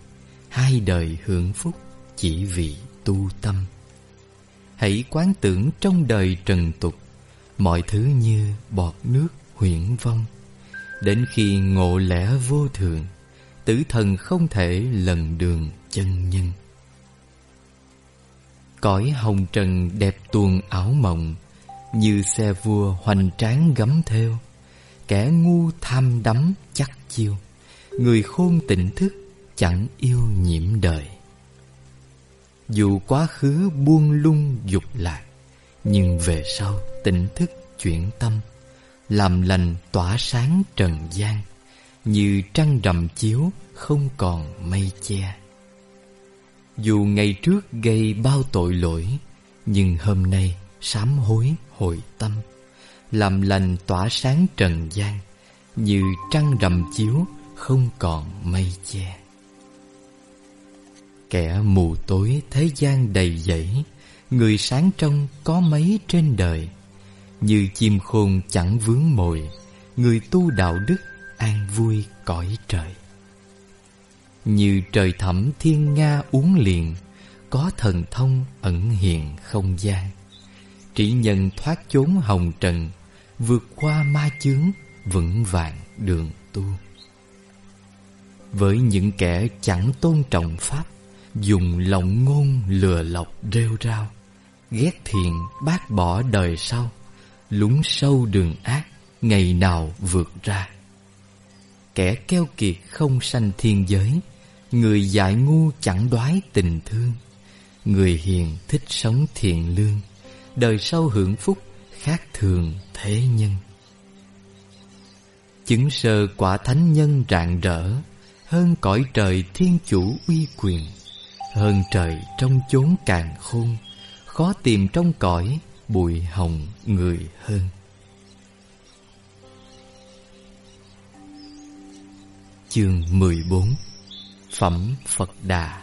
Hai đời hưởng phúc chỉ vì tu tâm. Hãy quán tưởng trong đời trần tục, Mọi thứ như bọt nước huyễn vong. Đến khi ngộ lẽ vô thường, Tử thần không thể lần đường chân nhân. Cõi hồng trần đẹp tuồng ảo mộng, Như xe vua hoành tráng gấm theo Kẻ ngu tham đắm chắc chiêu, Người khôn tỉnh thức chẳng yêu nhiễm đời. Dù quá khứ buông lung dục lạc, Nhưng về sau tỉnh thức chuyển tâm, Làm lành tỏa sáng trần gian, Như trăng rằm chiếu không còn mây che. Dù ngày trước gây bao tội lỗi, Nhưng hôm nay sám hối hồi tâm, Làm lành tỏa sáng trần gian, Như trăng rằm chiếu không còn mây che. Kẻ mù tối thế gian đầy dẫy, Người sáng trong có mấy trên đời. Như chim khôn chẳng vướng mồi, Người tu đạo đức an vui cõi trời. Như trời thẳm thiên nga uống liền, Có thần thông ẩn hiện không gian. Chỉ nhân thoát chốn hồng trần, Vượt qua ma chướng, vững vàng đường tu. Với những kẻ chẳng tôn trọng Pháp, Dùng lòng ngôn lừa lọc rêu rao, Ghét thiện bác bỏ đời sau Lúng sâu đường ác Ngày nào vượt ra. Kẻ keo kiệt không sanh thiên giới, Người dại ngu chẳng đoái tình thương. Người hiền thích sống thiện lương, Đời sau hưởng phúc khác thường thế nhân. Chứng sơ quả thánh nhân rạng rỡ, Hơn cõi trời thiên chủ uy quyền. Hơn trời trong chốn càng khôn, Khó tìm trong cõi bụi hồng người hơn. Chương 14 Phẩm Phật Đà.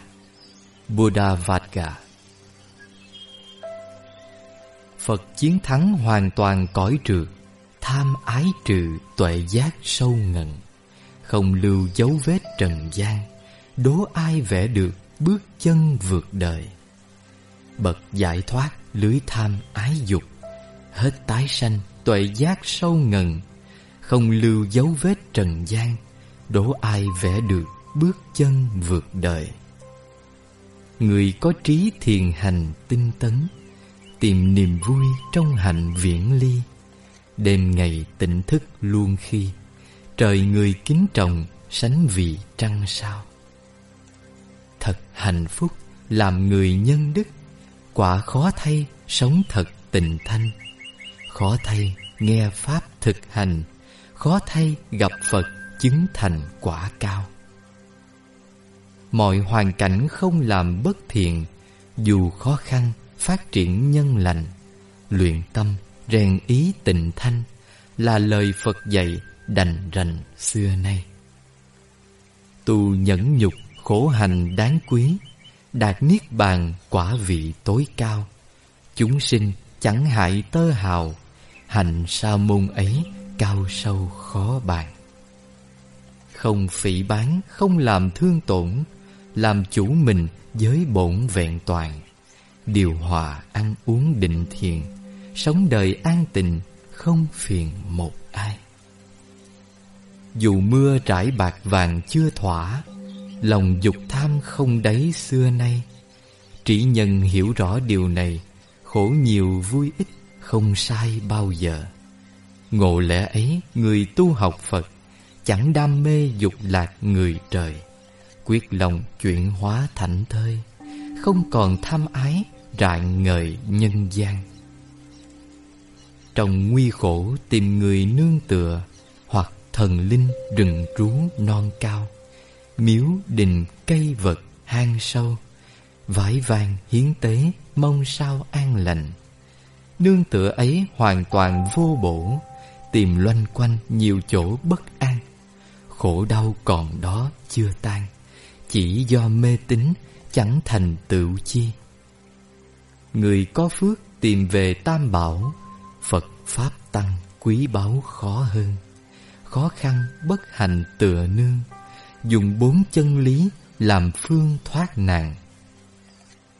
Buddha Vatga Phật chiến thắng hoàn toàn cõi trượt Tham ái trừ tuệ giác sâu ngần, Không lưu dấu vết trần gian, Đố ai vẽ được bước chân vượt đời. Bậc giải thoát lưới tham ái dục, hết tái sanh tuệ giác sâu ngần, không lưu dấu vết trần gian đố ai vẽ được bước chân vượt đời. Người có trí thiền hành tinh tấn, tìm niềm vui trong hạnh viễn ly. Đêm ngày tỉnh thức luôn khi, trời người kính trọng sánh vì trăng sao. Thật hạnh phúc làm người nhân đức, quả khó thay sống thật tình thanh. Khó thay nghe pháp thực hành, khó thay gặp phật chứng thành quả cao. Mọi hoàn cảnh không làm bất thiện, dù khó khăn, phát triển nhân lành, luyện tâm, rèn ý tình thanh là lời phật dạy đành rành xưa nay. Tu nhẫn nhục, khổ hành đáng quý, đạt niết bàn quả vị tối cao, chúng sinh chẳng hại tơ hào, hành sa môn ấy cao sâu khó bàn không phỉ bán không làm thương tổn, làm chủ mình với bổn vẹn toàn. Điều hòa ăn uống định thiền, sống đời an tình không phiền một ai. Dù mưa trải bạc vàng chưa thỏa, Lòng dục tham không đáy xưa nay. Trí nhân hiểu rõ điều này, Khổ nhiều vui ít, Không sai bao giờ. Ngộ lẽ ấy, người tu học Phật Chẳng đam mê dục lạc người trời. Quyết lòng chuyển hóa thảnh thơi, Không còn tham ái, Rạng ngời nhân gian. Trong nguy khổ tìm người nương tựa, Hoặc thần linh rừng rú non cao, Miếu đình cây vật hang sâu, Vải vàng hiến tế mong sao an lành. Nương tựa ấy hoàn toàn vô bổ, Tìm loanh quanh nhiều chỗ bất an. Khổ đau còn đó chưa tan, Chỉ do mê tín chẳng thành tựu chi. Người có phước tìm về tam bảo, Phật Pháp Tăng quý báu khó hơn. Khó khăn bất hành tựa nương, dùng bốn chân lý làm phương thoát nạn.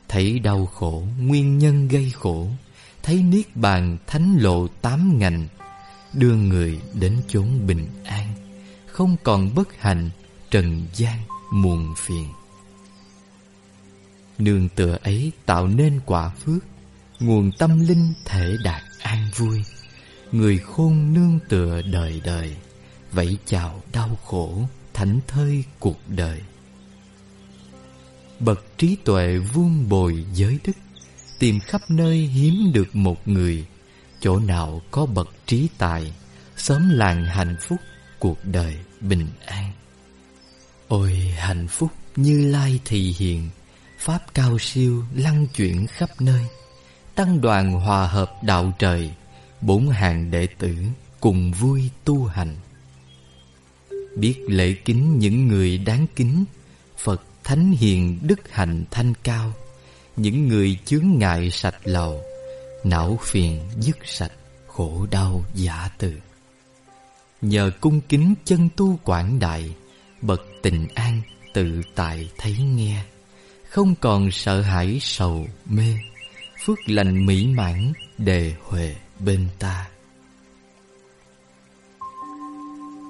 Thấy đau khổ, nguyên nhân gây khổ, Thấy Niết Bàn thánh lộ tám ngành, Đưa người đến chốn bình an. Không còn bất hạnh, Trần gian muôn phiền. Nương tựa ấy tạo nên quả phước, Nguồn tâm linh thể đạt an vui. Người khôn nương tựa đời đời, Vẫy chào đau khổ, Thảnh thơi cuộc đời. Bậc trí tuệ vuông bồi giới đức, Tìm khắp nơi hiếm được một người. Chỗ nào có bậc trí tài, Sớm làng hạnh phúc Cuộc đời bình an. Ôi hạnh phúc như lai thị hiện Pháp cao siêu lăng chuyển khắp nơi. Tăng đoàn hòa hợp đạo trời, Bốn hàng đệ tử cùng vui tu hành. Biết lễ kính những người đáng kính, Phật thánh hiền đức hạnh thanh cao. Những người chướng ngại sạch lầu, Não phiền dứt sạch khổ đau giả từ. Nhờ cung kính chân tu quảng đại, Bậc tình an tự tại thấy nghe. Không còn sợ hãi sầu mê, Phước lành mỹ mãn đề huệ bên ta.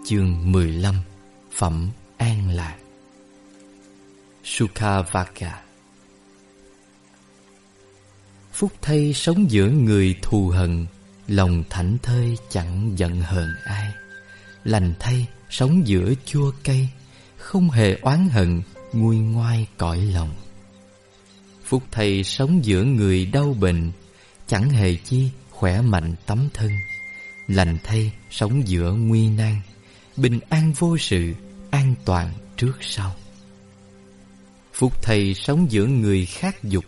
Chương 15 Phẩm An Lạc. Sukhavaka. Phúc thay sống giữa người thù hận, Lòng thảnh thơi chẳng giận hờn ai. Lành thay, sống giữa chua cây, Không hề oán hận, nguôi ngoai cõi lòng. Phúc thầy sống giữa người đau bệnh, Chẳng hề chi khỏe mạnh tấm thân. Lành thay, sống giữa nguy nan, Bình an vô sự, An toàn trước sau. Phúc thầy sống giữa người khác dục,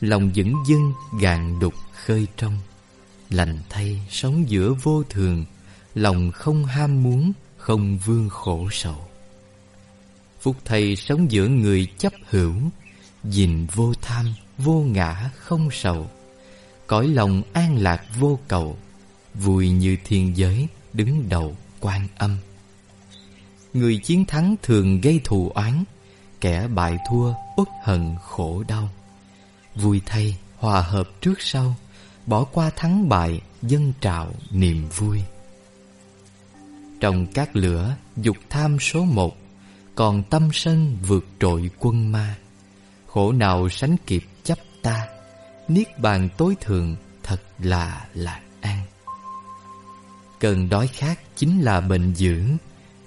Lòng vững dưng gạn đục khơi trong. Lành thay, sống giữa vô thường Lòng không ham muốn, Không vương khổ sầu. Phúc thầy sống giữa người chấp hữu Dình vô tham, Vô ngã, không sầu. Cõi lòng an lạc vô cầu, Vui như thiên giới, Đứng đầu quan âm. Người chiến thắng thường gây thù oán, Kẻ bại thua, uất hận, khổ đau. Vui thay, hòa hợp trước sau, Bỏ qua thắng bại dân trào niềm vui. Trong các lửa, dục tham số một, Còn tâm sân vượt trội quân ma. Khổ nào sánh kịp chấp ta, Niết bàn tối thượng thật là lạc an. Cơn đói khát chính là bệnh dưỡng,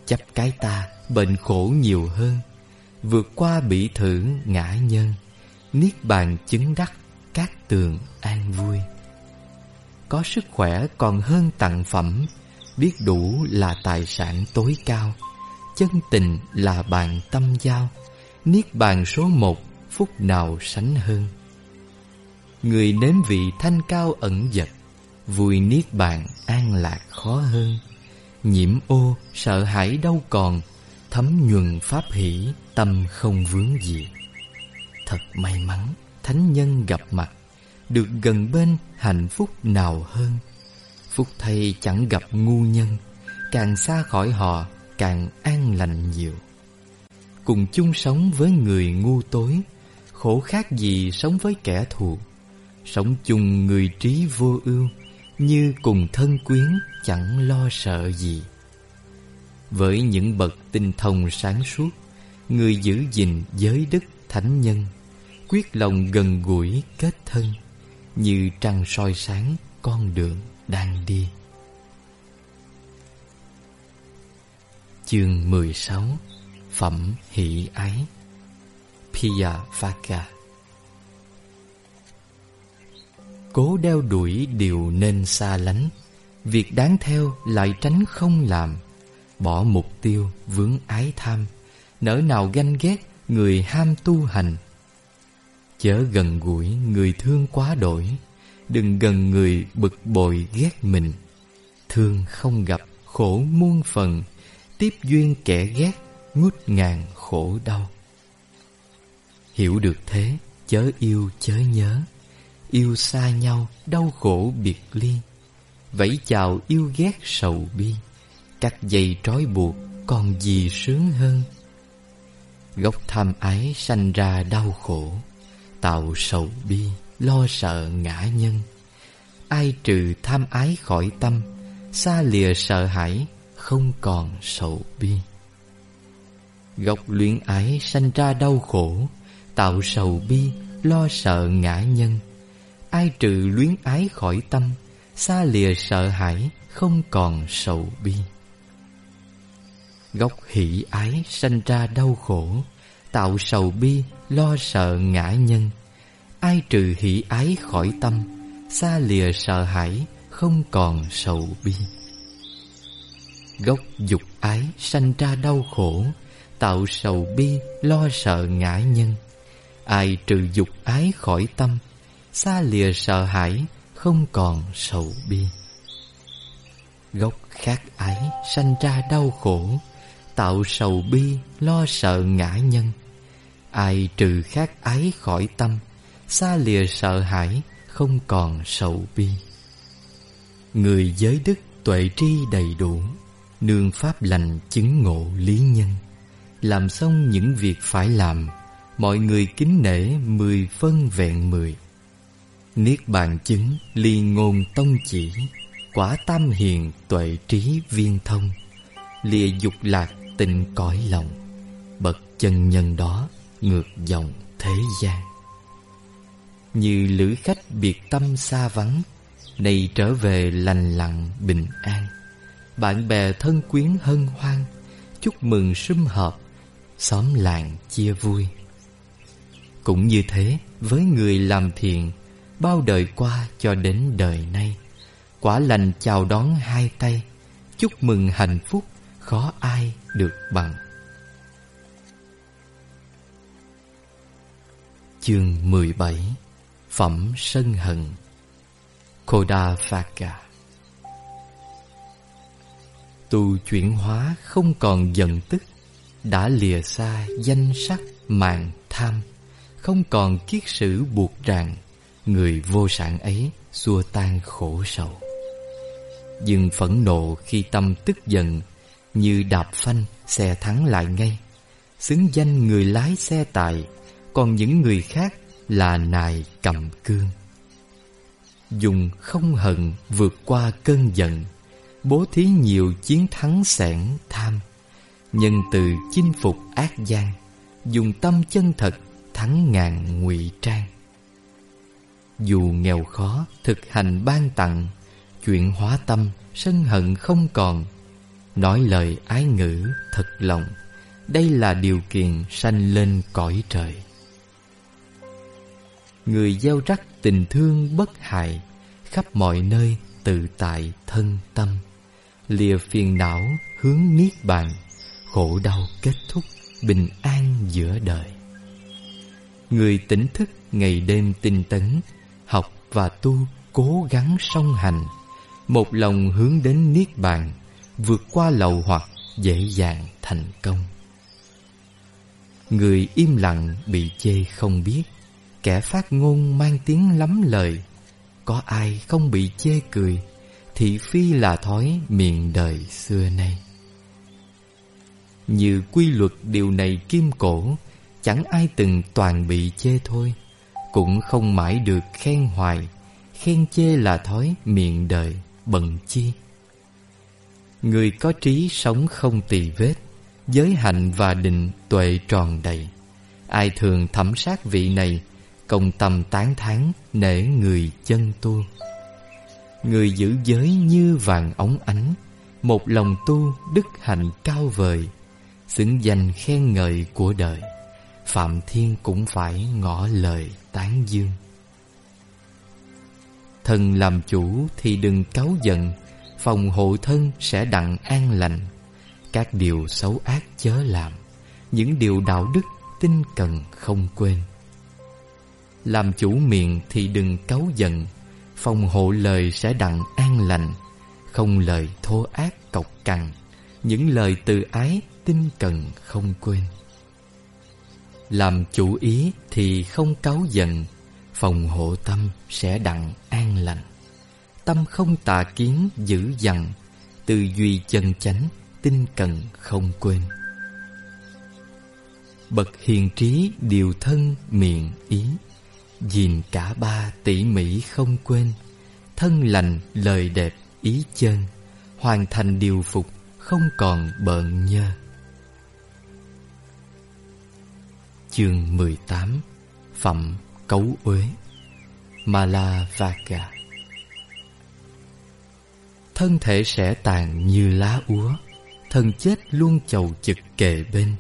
Chấp cái ta bệnh khổ nhiều hơn. Vượt qua bị thử ngã nhân, Niết bàn chứng đắc các tường an vui. Có sức khỏe còn hơn tặng phẩm Biết đủ là tài sản tối cao, Chân tình là bàn tâm giao, Niết bàn số một phút nào sánh hơn. Người nếm vị thanh cao ẩn dật, Vui niết bàn an lạc khó hơn. Nhiễm ô, sợ hãi đâu còn, Thấm nhuần pháp hỷ, Tâm không vướng gì. Thật may mắn, Thánh nhân gặp mặt, Được gần bên hạnh phúc nào hơn. Phúc thay chẳng gặp ngu nhân, Càng xa khỏi họ, Càng an lành nhiều. Cùng chung sống với người ngu tối, Khổ khác gì sống với kẻ thù. Sống chung người trí vô ưu, Như cùng thân quyến chẳng lo sợ gì. Với những bậc tinh thông sáng suốt, Người giữ gìn giới đức thánh nhân, Quyết lòng gần gũi kết thân, Như trăng soi sáng con đường đang đi. Chương 16 Phẩm hỷ ái. Piya Vaka Cố đeo đuổi điều nên xa lánh, Việc đáng theo lại tránh không làm. Bỏ mục tiêu vướng ái tham, Nỡ nào ganh ghét người ham tu hành. Chớ gần gũi người thương quá đổi Đừng gần người bực bội ghét mình. Thương không gặp khổ muôn phần, Tiếp duyên kẻ ghét ngút ngàn khổ đau. Hiểu được thế, chớ yêu chớ nhớ. Yêu xa nhau, đau khổ biệt ly. Vẫy chào yêu ghét sầu bi. Cắt dây trói buộc, còn gì sướng hơn? Gốc tham ái sanh ra đau khổ, Tạo sầu bi lo sợ ngã nhân. Ai trừ tham ái khỏi tâm, Xa lìa sợ hãi, Không còn sầu bi. Gốc luyến ái sanh ra đau khổ, Tạo sầu bi, Lo sợ ngã nhân. Ai trừ luyến ái khỏi tâm, Xa lìa sợ hãi, Không còn sầu bi. Gốc hỷ ái sanh ra đau khổ, Tạo sầu bi, Lo sợ ngã nhân. Ai trừ hỷ ái khỏi tâm, Xa lìa sợ hãi, Không còn sầu bi. Gốc dục ái sanh ra đau khổ, Tạo sầu bi, lo sợ ngã nhân. Ai trừ dục ái khỏi tâm, Xa lìa sợ hãi, Không còn sầu bi. Gốc khát ái sanh ra đau khổ, Tạo sầu bi, lo sợ ngã nhân. Ai trừ khát ái khỏi tâm Xa lìa sợ hãi, Không còn sầu bi. Người giới đức tuệ tri đầy đủ, Nương pháp lành chứng ngộ lý nhân. Làm xong những việc phải làm, Mọi người kính nể mười phân vẹn mười. Niết bàn chứng, ly ngôn tông chỉ, Quả tam hiền tuệ trí viên thông. Lìa dục lạc tình cõi lòng, Bậc chân nhân đó ngược dòng thế gian. Như lữ khách biệt tâm xa vắng, nay trở về lành lặng bình an. Bạn bè thân quyến hân hoan, Chúc mừng sum họp, Xóm làng chia vui. Cũng như thế, với người làm thiện, Bao đời qua cho đến đời nay. Quả lành chào đón hai tay, Chúc mừng hạnh phúc, Khó ai được bằng. Chương 17 Phẩm Sân Hận. Koda Phaka Tu chuyển hóa không còn giận tức, Đã lìa xa danh sắc mạng tham, Không còn kiết sử buộc ràng, Người vô sản ấy xua tan khổ sầu. Dừng phẫn nộ khi tâm tức giận, Như đạp phanh xe thắng lại ngay. Xứng danh người lái xe tài Còn những người khác là nài cầm cương. Dùng không hận vượt qua cơn giận, Bố thí nhiều chiến thắng sẻn tham. Nhân từ chinh phục ác gian, Dùng tâm chân thật thắng ngàn ngụy trang. Dù nghèo khó thực hành ban tặng Chuyện hóa tâm sân hận không còn. Nói lời ái ngữ thật lòng, Đây là điều kiện sanh lên cõi trời. Người gieo rắc tình thương bất hại Khắp mọi nơi tự tại thân tâm. Lìa phiền não hướng niết bàn, Khổ đau kết thúc bình an giữa đời. Người tỉnh thức ngày đêm tinh tấn, Học và tu cố gắng song hành. Một lòng hướng đến niết bàn, Vượt qua lậu hoặc dễ dàng thành công. Người im lặng bị chê không biết Kẻ phát ngôn mang tiếng lắm lời. Có ai không bị chê cười Thị phi là thói miệng đời xưa nay. Như quy luật điều này kim cổ, Chẳng ai từng toàn bị chê thôi, Cũng không mãi được khen hoài. Khen chê là thói miệng đời bận chi. Người có trí sống không tỳ vết, Giới hạnh và định tuệ tròn đầy. Ai thường thẩm sát vị này Công tâm tán thán nể người chân tu. Người giữ giới như vàng ống ánh, Một lòng tu đức hạnh cao vời, Xứng danh khen ngợi của đời, Phạm Thiên cũng phải ngỏ lời tán dương. Thần làm chủ thì đừng cáu giận, Phòng hộ thân sẽ đặng an lành. Các điều xấu ác chớ làm, Những điều đạo đức tinh cần không quên. Làm chủ miệng thì đừng cáu giận, Phòng hộ lời sẽ đặng an lành. Không lời thô ác cọc cằn, Những lời từ ái tinh cần không quên. Làm chủ ý thì không cáu giận, Phòng hộ tâm sẽ đặng an lành. Tâm không tà kiến dữ dằn, Tư duy chân chánh Tinh cần không quên. Bậc hiền trí điều thân miệng ý dìn cả ba tỉ mỉ không quên Thân lành, lời đẹp, ý chân Hoàn thành điều phục, không còn bợn nhơ. Chương 18 Phẩm Cấu Uế Malavaka Thân thể sẽ tàn như lá úa Thân chết luôn chầu chực kề bên.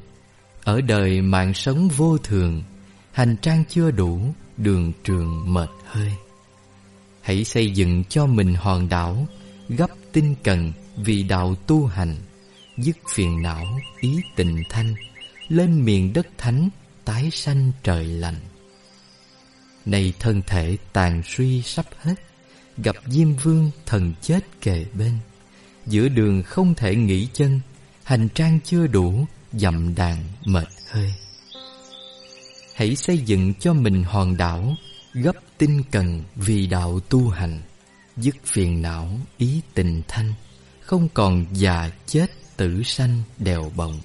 Ở đời mạng sống vô thường Hành trang chưa đủ Đường trường mệt hơi. Hãy xây dựng cho mình hòn đảo, Gấp tinh cần vì đạo tu hành, Dứt phiền não ý tình thanh, Lên miền đất thánh Tái sanh trời lành. Này thân thể tàn suy sắp hết, Gặp Diêm Vương thần chết kề bên, Giữa đường không thể nghỉ chân, Hành trang chưa đủ, Dậm đàn mệt hơi. Hãy xây dựng cho mình hòn đảo, Gấp tinh cần vì đạo tu hành. Dứt phiền não, ý tình thanh, Không còn già chết tử sanh đèo bồng.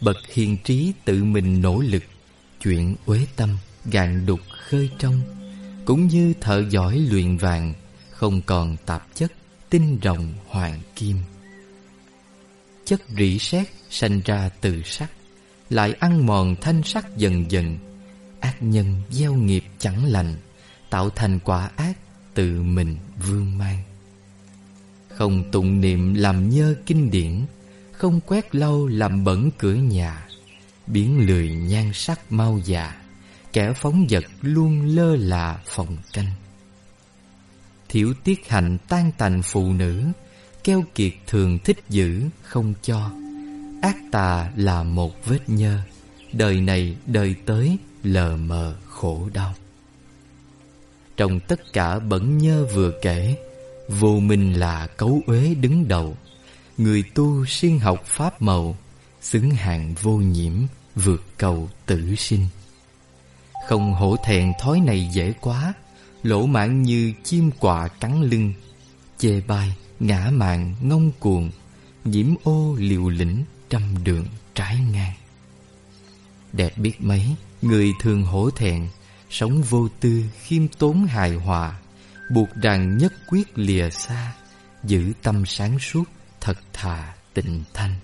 Bậc hiền trí tự mình nỗ lực Chuyện uế tâm, gạn đục khơi trong. Cũng như thợ giỏi luyện vàng, Không còn tạp chất, tinh rồng hoàng kim. Chất rỉ sét sanh ra từ sắc lại ăn mòn thanh sắc dần dần. Ác nhân gieo nghiệp chẳng lành, Tạo thành quả ác tự mình vương mang. Không tụng niệm làm nhơ kinh điển, Không quét lâu làm bẩn cửa nhà, Biến lười nhan sắc mau già, Kẻ phóng vật luôn lơ là phòng canh. Thiểu tiết hạnh tan tành phụ nữ, Keo kiệt thường thích giữ không cho. Ác tà là một vết nhơ. Đời này đời tới lờ mờ khổ đau. Trong tất cả bẩn nhơ vừa kể Vô minh là cấu uế đứng đầu. Người tu siêng học pháp màu Xứng hạng vô nhiễm Vượt cầu tử sinh. Không hổ thẹn thói này dễ quá Lỗ mãn như chim quạ cắn lưng. Chê bai, ngã mạn, ngông cuồng Nhiễm ô liều lĩnh trăm đường trái ngang. Đẹp biết mấy Người thường hổ thẹn Sống vô tư, khiêm tốn hài hòa Buộc rằng nhất quyết lìa xa Giữ tâm sáng suốt, thật thà, tịnh thanh.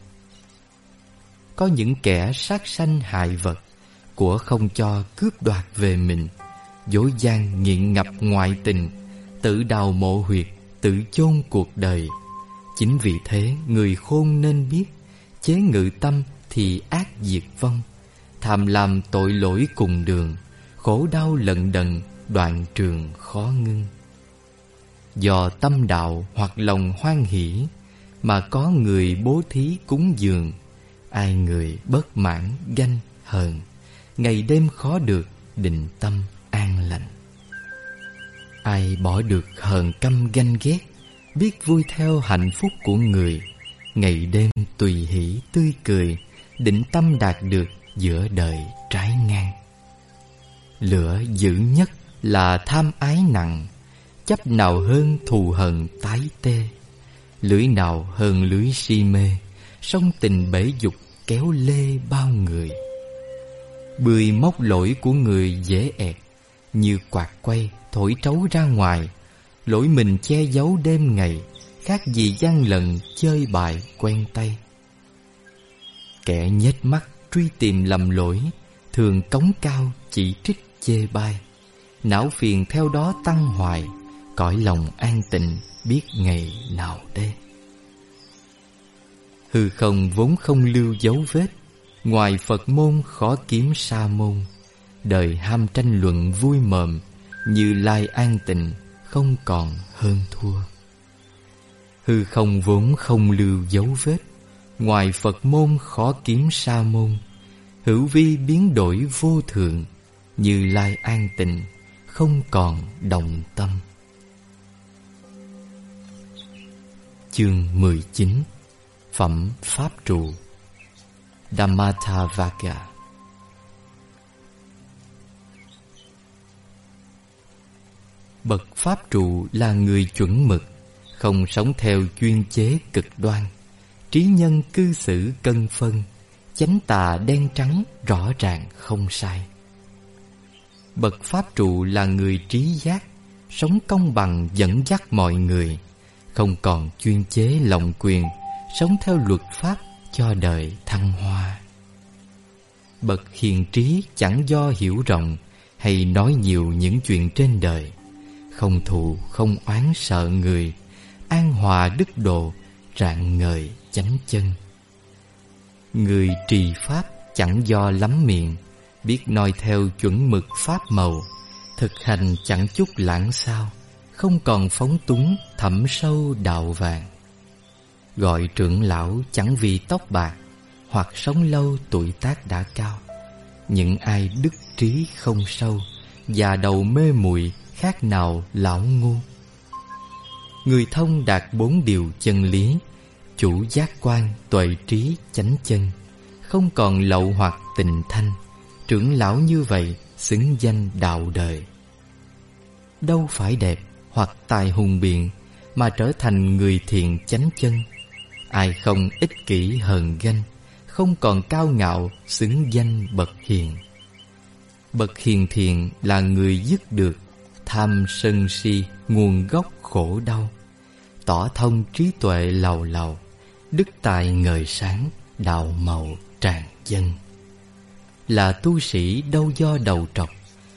Có những kẻ sát sanh hại vật Của không cho cướp đoạt về mình Dối gian nghiện ngập ngoại tình Tự đào mộ huyệt Tự chôn cuộc đời. Chính vì thế người khôn nên biết Chế ngự tâm thì ác diệt vong, Tham làm tội lỗi cùng đường, Khổ đau lận đần Đoạn trường khó ngưng. Do tâm đạo hoặc lòng hoan hỷ, Mà có người bố thí cúng dường, Ai người bất mãn ganh hờn, Ngày đêm khó được định tâm an lành. Ai bỏ được hờn căm ganh ghét, Biết vui theo hạnh phúc của người Ngày đêm tùy hỷ tươi cười, Định tâm đạt được giữa đời trái ngang. Lửa dữ nhất là tham ái nặng, Chấp nào hơn thù hận tái tê. Lưỡi nào hơn lưới si mê Sông tình bể dục kéo lê bao người. Bười móc lỗi của người dễ ẹt, Như quạt quay thổi trấu ra ngoài, Lỗi mình che giấu đêm ngày Khác gì gian lần chơi bài quen tay. Kẻ nhếch mắt truy tìm lầm lỗi, Thường cống cao chỉ trích chê bai. Não phiền theo đó tăng hoài, Cõi lòng an tịnh biết ngày nào đây. Hư không vốn không lưu dấu vết, Ngoài Phật môn khó kiếm sa môn. Đời ham tranh luận vui mờm Như lai an tịnh không còn hơn thua. Hư không vốn không lưu dấu vết, Ngoài Phật môn khó kiếm sa môn, Hữu vi biến đổi vô thường, Như lai an tịnh, Không còn đồng tâm. Chương 19 Phẩm Pháp trụ. Dhammatavaka Bậc Pháp trụ là người chuẩn mực không sống theo chuyên chế cực đoan. Trí nhân cư xử cân phân, Chánh tà đen trắng rõ ràng không sai. Bậc Pháp trụ là người trí giác, Sống công bằng dẫn dắt mọi người, Không còn chuyên chế lòng quyền, Sống theo luật pháp cho đời thăng hoa. Bậc hiền trí chẳng do hiểu rộng Hay nói nhiều những chuyện trên đời, Không thù, không oán sợ người An hòa đức độ Rạng ngời chánh chân. Người trì pháp chẳng do lắm miệng, Biết noi theo chuẩn mực pháp màu, Thực hành chẳng chút lãng sao, Không còn phóng túng thẩm sâu đạo vàng. Gọi trưởng lão chẳng vì tóc bạc, Hoặc sống lâu tuổi tác đã cao. Những ai đức trí không sâu, Già đầu mê muội, khác nào lão ngu. Người thông đạt bốn điều chân lý Chủ giác quan, tuệ trí, chánh chân Không còn lậu hoặc tình thanh. Trưởng lão như vậy xứng danh đạo đời. Đâu phải đẹp hoặc tài hùng biện Mà trở thành người thiện chánh chân. Ai không ích kỷ hờn ganh Không còn cao ngạo xứng danh bậc hiền. Bậc hiền thiện là người dứt được Tham sân si nguồn gốc khổ đau. Tỏ thông trí tuệ lầu lầu Đức tài ngời sáng Đạo màu tràn dân. Là tu sĩ đâu do đầu trọc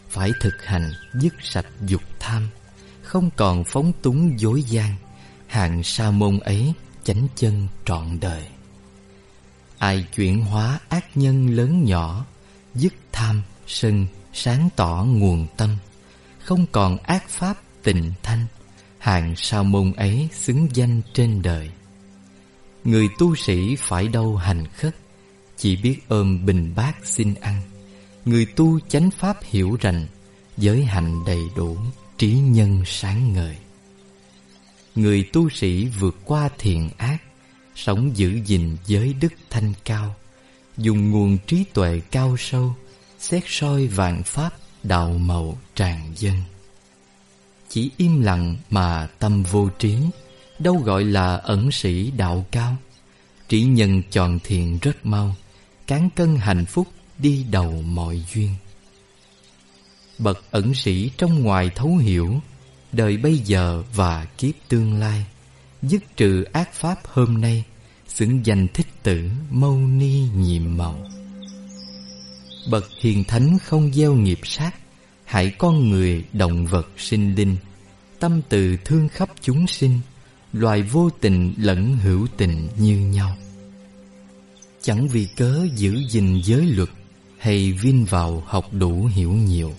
Phải thực hành dứt sạch dục tham Không còn phóng túng dối gian Hạng sa môn ấy chánh chân trọn đời. Ai chuyển hóa ác nhân lớn nhỏ Dứt tham, sân, sáng tỏ nguồn tâm không còn ác pháp tịnh thanh, Hàng sa môn ấy xứng danh trên đời. Người tu sĩ phải đâu hành khất, Chỉ biết ôm bình bát xin ăn. Người tu chánh pháp hiểu rành Giới hạnh đầy đủ, Trí nhân sáng ngời. Người tu sĩ vượt qua thiện ác, Sống giữ gìn giới đức thanh cao, Dùng nguồn trí tuệ cao sâu, Xét soi vạn pháp đạo màu tràn dân. Chỉ im lặng mà tâm vô trí, Đâu gọi là ẩn sĩ đạo cao. Trí nhân tròn thiện rất mau, Cán cân hạnh phúc đi đầu mọi duyên. Bậc ẩn sĩ trong ngoài thấu hiểu, Đời bây giờ và kiếp tương lai, Dứt trừ ác pháp hôm nay, Xứng danh thích tử mâu ni nhiệm màu. Bậc hiền thánh không gieo nghiệp sát, Hãy con người động vật sinh linh, Tâm từ thương khắp chúng sinh, Loài vô tình lẫn hữu tình như nhau. Chẳng vì cớ giữ gìn giới luật Hay vin vào học đủ hiểu nhiều,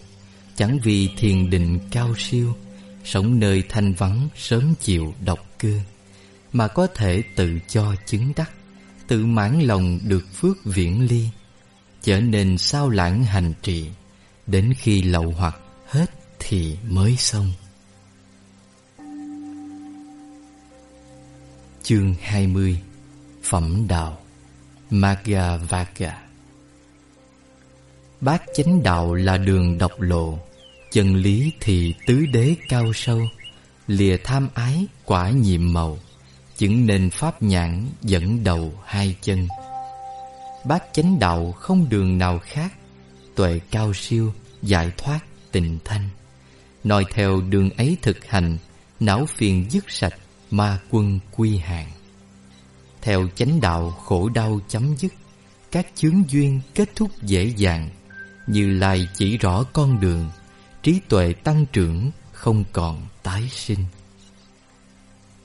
Chẳng vì thiền định cao siêu, Sống nơi thanh vắng sớm chiều độc cư, Mà có thể tự cho chứng đắc, Tự mãn lòng được phước viễn ly Trở nên sao lãng hành trì, Đến khi lậu hoặc hết thì mới xong. Chương 20 Phẩm Đạo Magga Bát chánh đạo là đường độc lộ, Chân lý thì tứ đế cao sâu, Lìa tham ái quả nhiệm màu, Chứng nên pháp nhãn dẫn đầu hai chân. Bát chánh đạo không đường nào khác. Tuệ cao siêu, giải thoát tình thanh. Nói theo đường ấy thực hành, Não phiền dứt sạch, ma quân quy hàng. Theo chánh đạo khổ đau chấm dứt, Các chướng duyên kết thúc dễ dàng. Như lai chỉ rõ con đường, trí tuệ tăng trưởng, không còn tái sinh.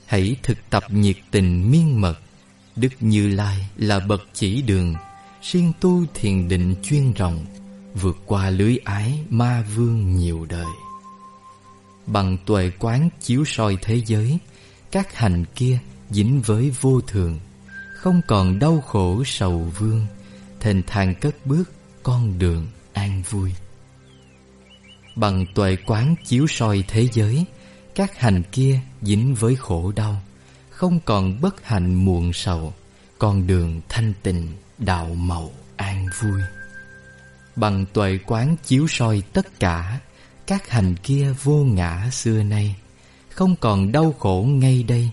Hãy thực tập nhiệt tình miên mật. Đức như lai là bậc chỉ đường siêng tu thiền định chuyên rộng vượt qua lưới ái ma vương nhiều đời. Bằng tuệ quán chiếu soi thế giới, các hành kia dính với vô thường, không còn đau khổ sầu vương, thênh thang cất bước con đường an vui. Bằng tuệ quán chiếu soi thế giới, Các hành kia dính với khổ đau, Không còn bất hạnh muộn sầu, Con đường thanh tịnh đạo màu an vui. Bằng tuệ quán chiếu soi tất cả, Các hành kia vô ngã xưa nay. Không còn đau khổ ngay đây,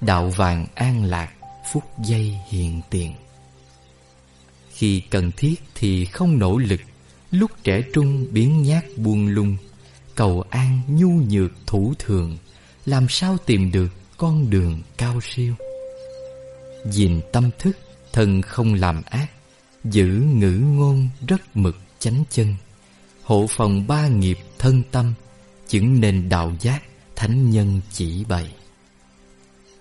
Đạo vàng an lạc, phút giây hiện tiền Khi cần thiết thì không nỗ lực, Lúc trẻ trung biến nhát buông lung. Cầu an nhu nhược thủ thường, Làm sao tìm được con đường cao siêu? Gìn tâm thức thân không làm ác, Giữ ngữ ngôn rất mực chánh chân, Hộ phòng ba nghiệp thân tâm, Chứng nền đạo giác Thánh nhân chỉ bày.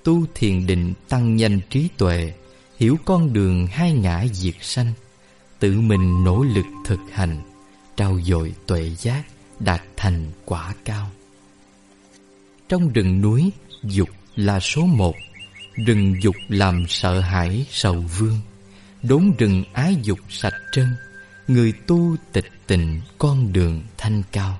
Tu thiền định tăng nhanh trí tuệ, Hiểu con đường hai ngã diệt sanh, Tự mình nỗ lực thực hành, Trao dồi tuệ giác Đạt thành quả cao. Trong rừng núi, Dục là số một. Rừng dục làm sợ hãi sầu vương. Đốn rừng ái dục sạch trân Người tu tịch tịnh con đường thanh cao.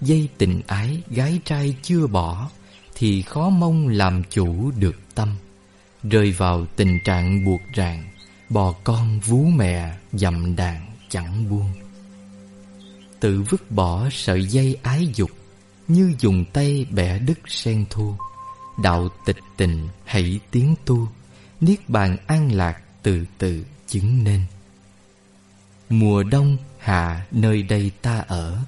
Dây tình ái gái trai chưa bỏ, Thì khó mong làm chủ được tâm. Rơi vào tình trạng buộc ràng Bò con vú mẹ dầm đàn chẳng buông. Tự vứt bỏ sợi dây ái dục, Như dùng tay bẻ đứt sen thu Đạo tịch tình hãy tiến tu Niết bàn an lạc từ từ chứng nên. Mùa đông hạ nơi đây ta ở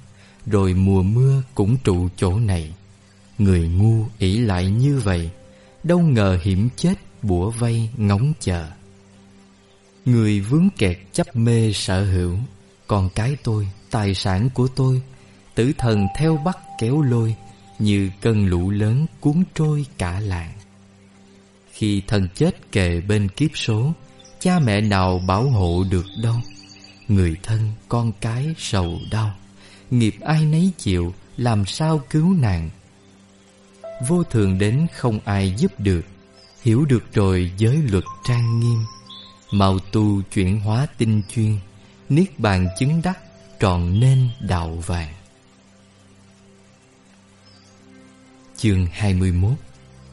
Rồi mùa mưa cũng trụ chỗ này. Người ngu ỷ lại như vậy Đâu ngờ hiểm chết bủa vây ngóng chờ. Người vướng kẹt chấp mê sở hữu Còn cái tôi, tài sản của tôi Tử thần theo bắt kéo lôi như cơn lũ lớn cuốn trôi cả làng. Khi thân chết kề bên kiếp số, Cha mẹ nào bảo hộ được đâu? Người thân, con cái sầu đau. Nghiệp ai nấy chịu, Làm sao cứu nàng? Vô thường đến không ai giúp được. Hiểu được rồi giới luật trang nghiêm. Màu tu chuyển hóa tinh chuyên, Niết bàn chứng đắc Tròn nên đạo vàng. Chương 21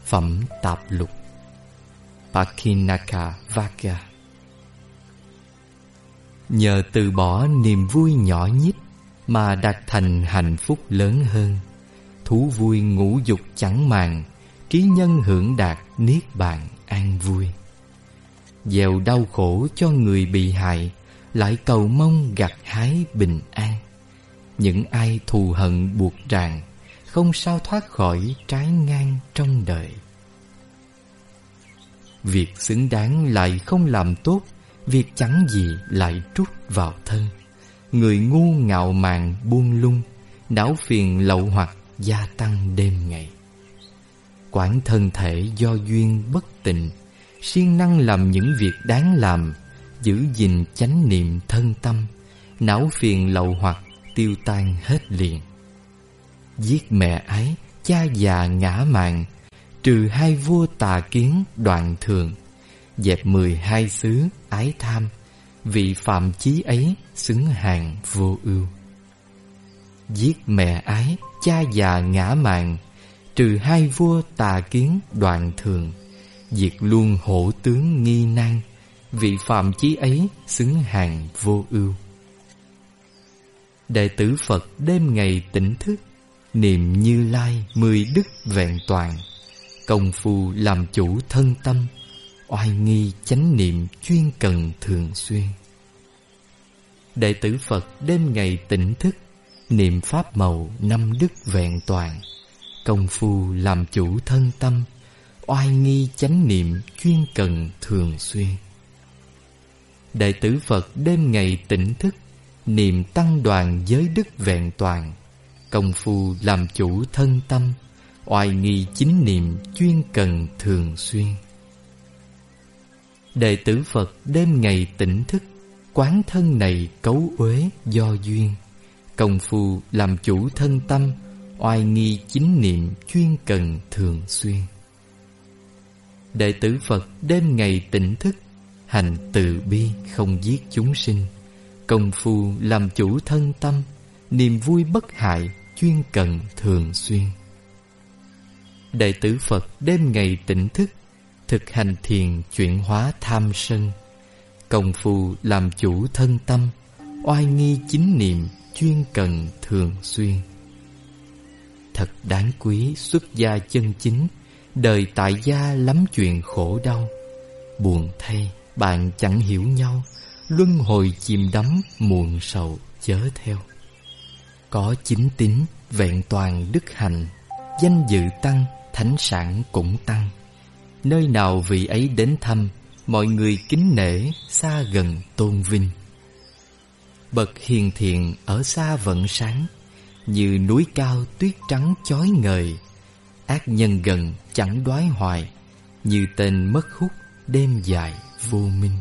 Phẩm Tạp Lục, Pakinaka Vaka Nhờ từ bỏ niềm vui nhỏ nhít Mà đạt thành hạnh phúc lớn hơn, Thú vui ngũ dục chẳng màng, Trí nhân hưởng đạt niết bàn an vui. Dèo đau khổ cho người bị hại, Lại cầu mong gặt hái bình an. Những ai thù hận buộc ràng không sao thoát khỏi trái ngang trong đời. Việc xứng đáng lại không làm tốt, Việc chẳng gì lại trút vào thân. Người ngu ngạo mạn buông lung, đảo phiền lậu hoặc gia tăng đêm ngày. Quản thân thể do duyên bất tình siêng năng làm những việc đáng làm, Giữ gìn chánh niệm thân tâm, Não phiền lậu hoặc tiêu tan hết liền. Giết mẹ ấy, cha già ngã mạng Trừ hai vua tà kiến đoạn thường. Dẹp mười hai xứ ái tham Vị phạm chí ấy xứng hàng vô ưu. Giết mẹ ái, cha già ngã mạng Trừ hai vua tà kiến đoạn thường. Diệt luôn hổ tướng nghi nan Vị phạm chí ấy xứng hàng vô ưu. Đệ tử Phật đêm ngày tỉnh thức Niệm như lai mười đức vẹn toàn. Công phu làm chủ thân tâm, Oai nghi chánh niệm chuyên cần thường xuyên. Đệ tử Phật đêm ngày tỉnh thức, Niệm pháp màu năm đức vẹn toàn. Công phu làm chủ thân tâm, Oai nghi chánh niệm chuyên cần thường xuyên. Đệ tử Phật đêm ngày tỉnh thức, Niệm tăng đoàn giới đức vẹn toàn. Công phu làm chủ thân tâm, Oai nghi chính niệm chuyên cần thường xuyên. Đệ tử Phật đêm ngày tỉnh thức, Quán thân này cấu uế do duyên. Công phu làm chủ thân tâm, Oai nghi chính niệm chuyên cần thường xuyên. Đệ tử Phật đêm ngày tỉnh thức, Hành từ bi không giết chúng sinh. Công phu làm chủ thân tâm Niềm vui bất hại chuyên cần thường xuyên. Đệ tử Phật đêm ngày tỉnh thức, Thực hành thiền chuyển hóa tham sân, Công phu làm chủ thân tâm, Oai nghi chính niệm chuyên cần thường xuyên. Thật đáng quý xuất gia chân chính, Đời tại gia lắm chuyện khổ đau, Buồn thay bạn chẳng hiểu nhau, Luân hồi chìm đắm muộn sầu chớ theo. Có chính tín, vẹn toàn đức hạnh Danh dự tăng, thánh sản cũng tăng. Nơi nào vị ấy đến thăm Mọi người kính nể, xa gần tôn vinh. Bậc hiền thiện ở xa vẫn sáng Như núi cao tuyết trắng chói ngời. Ác nhân gần chẳng đoái hoài Như tên mất hút đêm dài vô minh.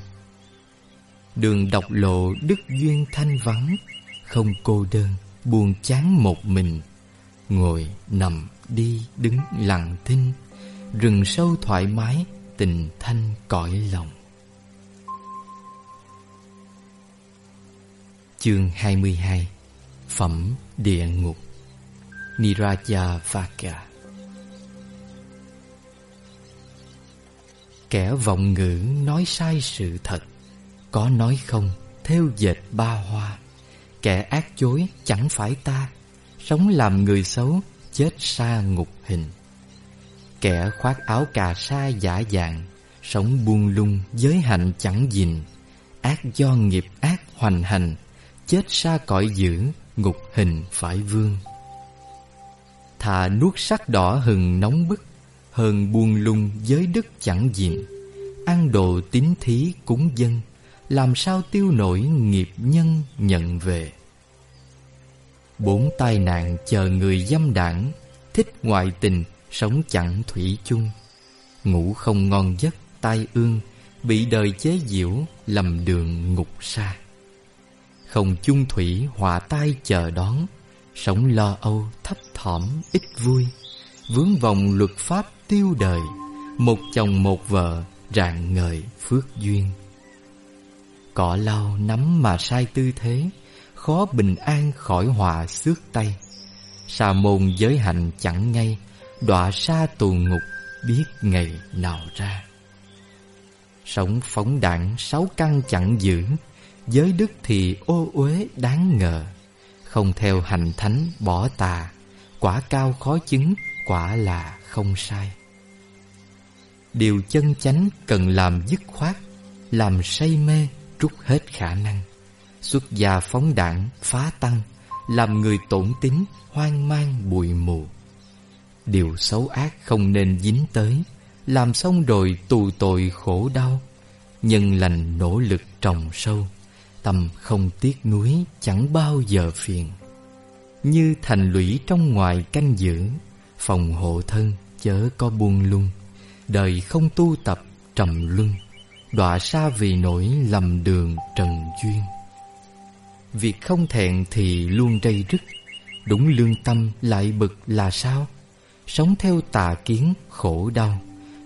Đường độc lộ đức duyên thanh vắng Không cô đơn buồn chán một mình. Ngồi nằm đi đứng lặng thinh, Rừng sâu thoải mái, tình thanh cõi lòng. Chương 22 Phẩm Địa Ngục, Niraja Vaka Kẻ vọng ngữ nói sai sự thật, Có nói không, theo dệt ba hoa. Kẻ ác chối chẳng phải ta, Sống làm người xấu, chết xa ngục hình. Kẻ khoác áo cà sa giả dạng, Sống buông lung, giới hạnh chẳng gìn Ác do nghiệp ác hoành hành, Chết xa cõi dữ, Ngục hình phải vương. Thà nuốt sắc đỏ hừng nóng bức Hơn buông lung, giới đức chẳng gìn Ăn đồ tín thí cúng dân làm sao tiêu nổi nghiệp nhân nhận về? Bốn tai nạn chờ người dâm đảng, Thích ngoại tình, Sống chẳng thủy chung. Ngủ không ngon giấc, tai ương, Bị đời chế giễu, Lầm đường ngục xa. Không chung thủy họa tai chờ đón, Sống lo âu, thấp thỏm, ít vui. Vướng vòng luật pháp tiêu đời, Một chồng một vợ, rạng ngời, phước duyên cọ lau nắm mà sai tư thế, Khó bình an khỏi họa xước tay. Sa môn giới hạnh chẳng ngay, Đọa sa tù ngục biết ngày nào ra. Sống phóng đảng sáu căn chẳng giữ, Giới đức thì ô uế đáng ngờ. Không theo hành thánh bỏ tà, Quả cao khó chứng, Quả là không sai. Điều chân chánh cần làm dứt khoát, Làm say mê trút hết khả năng. Xuất gia phóng đảng, phá tăng, Làm người tổn tính, hoang mang, bụi mù. Điều xấu ác không nên dính tới, Làm xong rồi tù tội khổ đau. Nhân lành nỗ lực trồng sâu, Tâm không tiếc nuối, chẳng bao giờ phiền. Như thành lũy trong ngoài canh giữ, Phòng hộ thân chớ có buông lung. Đời không tu tập, trầm luân. Đọa xa vì nỗi lầm đường trần duyên. Việc không thẹn thì luôn rây rứt, Đúng lương tâm lại bực là sao? Sống theo tà kiến khổ đau,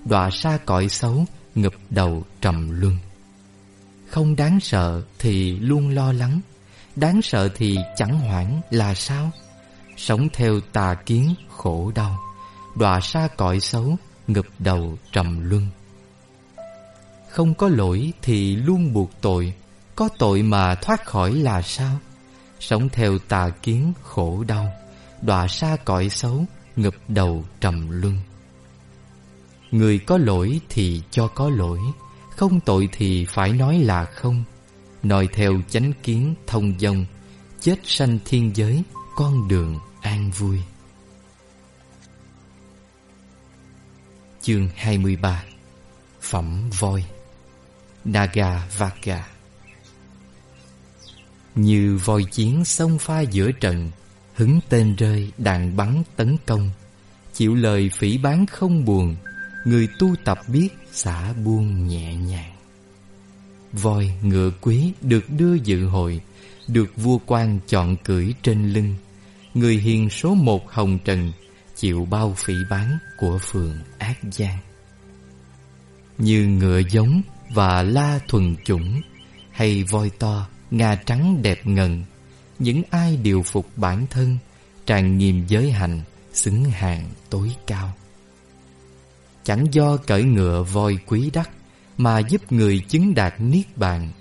Đọa xa cõi xấu Ngập đầu trầm luân. Không đáng sợ thì luôn lo lắng, Đáng sợ thì chẳng hoảng là sao? Sống theo tà kiến khổ đau, Đọa xa cõi xấu Ngập đầu trầm luân. Không có lỗi thì luôn buộc tội. Có tội mà thoát khỏi là sao? Sống theo tà kiến khổ đau Đọa xa cõi xấu Ngập đầu trầm luân. Người có lỗi thì cho có lỗi Không tội thì phải nói là không. Nói theo chánh kiến thông dông, Chết sanh thiên giới Con đường an vui. Chương 23 Phẩm voi. Naga Vaka Như voi chiến sông pha giữa trận Hứng tên rơi đạn bắn tấn công. Chịu lời phỉ bán không buồn, Người tu tập biết xả buông nhẹ nhàng. Voi ngựa quý được đưa dự hội Được vua quan chọn cưỡi trên lưng. Người hiền số một hồng trần, Chịu bao phỉ bán của phường ác gian. Như ngựa giống và la thuần chủng Hay voi to, ngà trắng đẹp ngần. Những ai điều phục bản thân Tràn nghiêm giới hành Xứng hàng tối cao. Chẳng do cởi ngựa voi quý đắc Mà giúp người chứng đạt niết bàn.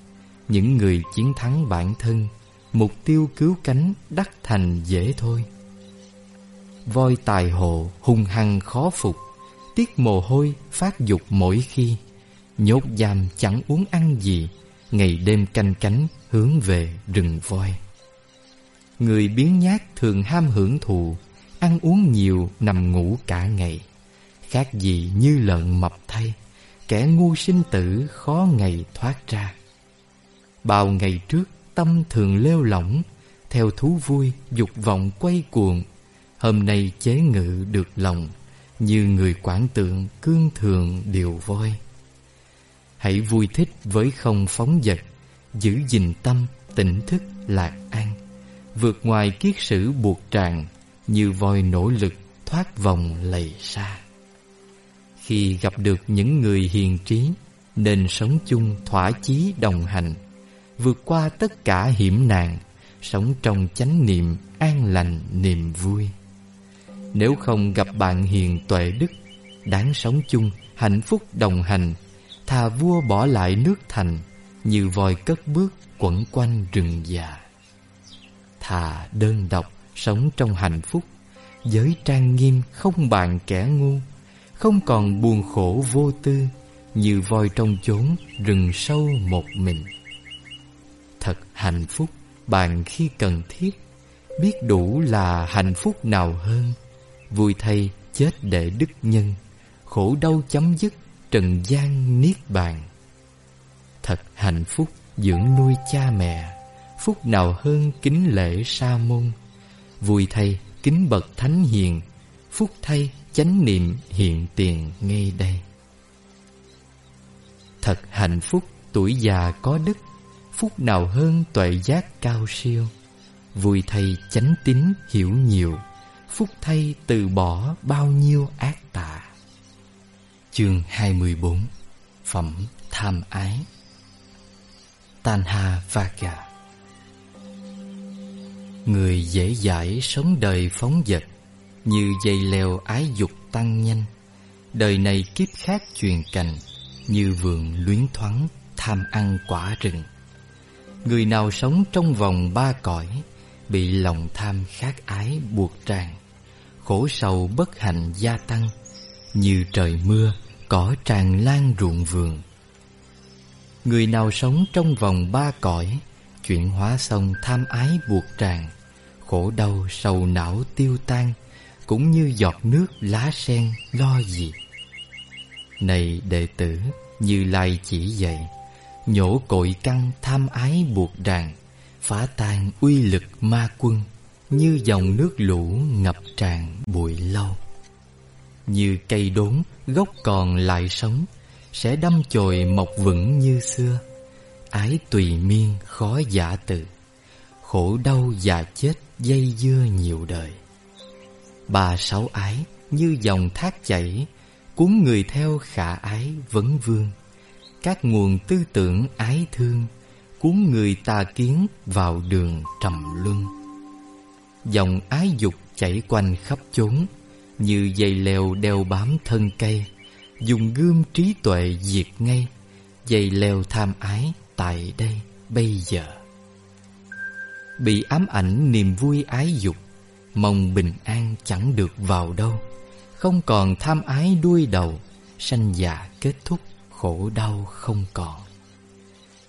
Những người chiến thắng bản thân Mục tiêu cứu cánh đắc thành dễ thôi. Voi tài hộ hung hăng khó phục Tiết mồ hôi phát dục mỗi khi. Nhốt giam chẳng uống ăn gì, Ngày đêm canh cánh hướng về rừng voi. Người biến nhát thường ham hưởng thụ Ăn uống nhiều nằm ngủ cả ngày. Khác gì như lợn mập thay, Kẻ ngu sinh tử khó ngày thoát ra. Bao ngày trước tâm thường lêu lỏng, Theo thú vui dục vọng quay cuồng. Hôm nay chế ngự được lòng, Như người quản tượng cương thường điều voi. Hãy vui thích với không phóng dật Giữ gìn tâm, tỉnh thức, lạc an. Vượt ngoài kiết sử buộc tràng Như voi nỗ lực thoát vòng lầy xa. Khi gặp được những người hiền trí Nên sống chung thỏa chí đồng hành. Vượt qua tất cả hiểm nạn Sống trong chánh niệm an lành niềm vui. Nếu không gặp bạn hiền tuệ đức Đáng sống chung hạnh phúc đồng hành Thà vua bỏ lại nước thành, Như voi cất bước quẩn quanh rừng già. Thà đơn độc sống trong hạnh phúc, Giới trang nghiêm không bàn kẻ ngu, Không còn buồn khổ vô tư Như voi trong chốn rừng sâu một mình. Thật hạnh phúc bàn khi cần thiết, Biết đủ là hạnh phúc nào hơn, Vui thay chết để đức nhân, Khổ đau chấm dứt trần gian niết bàn. Thật hạnh phúc dưỡng nuôi cha mẹ, Phúc nào hơn kính lễ sa môn. Vui thay kính bậc thánh hiền, Phúc thay chánh niệm hiện tiền ngay đây. Thật hạnh phúc tuổi già có đức, Phúc nào hơn tuệ giác cao siêu. Vui thay chánh tín hiểu nhiều, Phúc thay từ bỏ bao nhiêu ác tà. Chương 24 Phẩm tham ái. Tanha Vaga Người dễ dãi sống đời phóng dật, Như dây leo ái dục tăng nhanh. Đời này kiếp khác truyền cành, Như vườn luyến thoáng tham ăn quả rừng. Người nào sống trong vòng ba cõi, Bị lòng tham khát ái buộc tràn. Khổ sầu bất hạnh gia tăng, Như trời mưa Cỏ tràn lan ruộng vườn. Người nào sống trong vòng ba cõi, Chuyển hóa xong tham ái buộc tràn Khổ đau sầu não tiêu tan, Cũng như giọt nước lá sen lo gì. Này đệ tử, Như Lai chỉ dạy, Nhổ cội căn tham ái buộc ràng Phá tan uy lực ma quân, Như dòng nước lũ ngập tràn bụi lâu như cây đốn, gốc còn lại sống, Sẽ đâm chồi mọc vững như xưa. Ái tùy miên khó giả từ Khổ đau già chết dây dưa nhiều đời. Ba sáu ái như dòng thác chảy, Cuốn người theo khả ái vấn vương. Các nguồn tư tưởng ái thương, Cuốn người tà kiến vào đường trầm luân. Dòng ái dục chảy quanh khắp chốn như dây leo đeo bám thân cây, Dùng gươm trí tuệ diệt ngay. Dây leo tham ái tại đây bây giờ. Bị ám ảnh niềm vui ái dục, Mong bình an chẳng được vào đâu. Không còn tham ái đuôi đầu, Sanh già kết thúc, khổ đau không còn.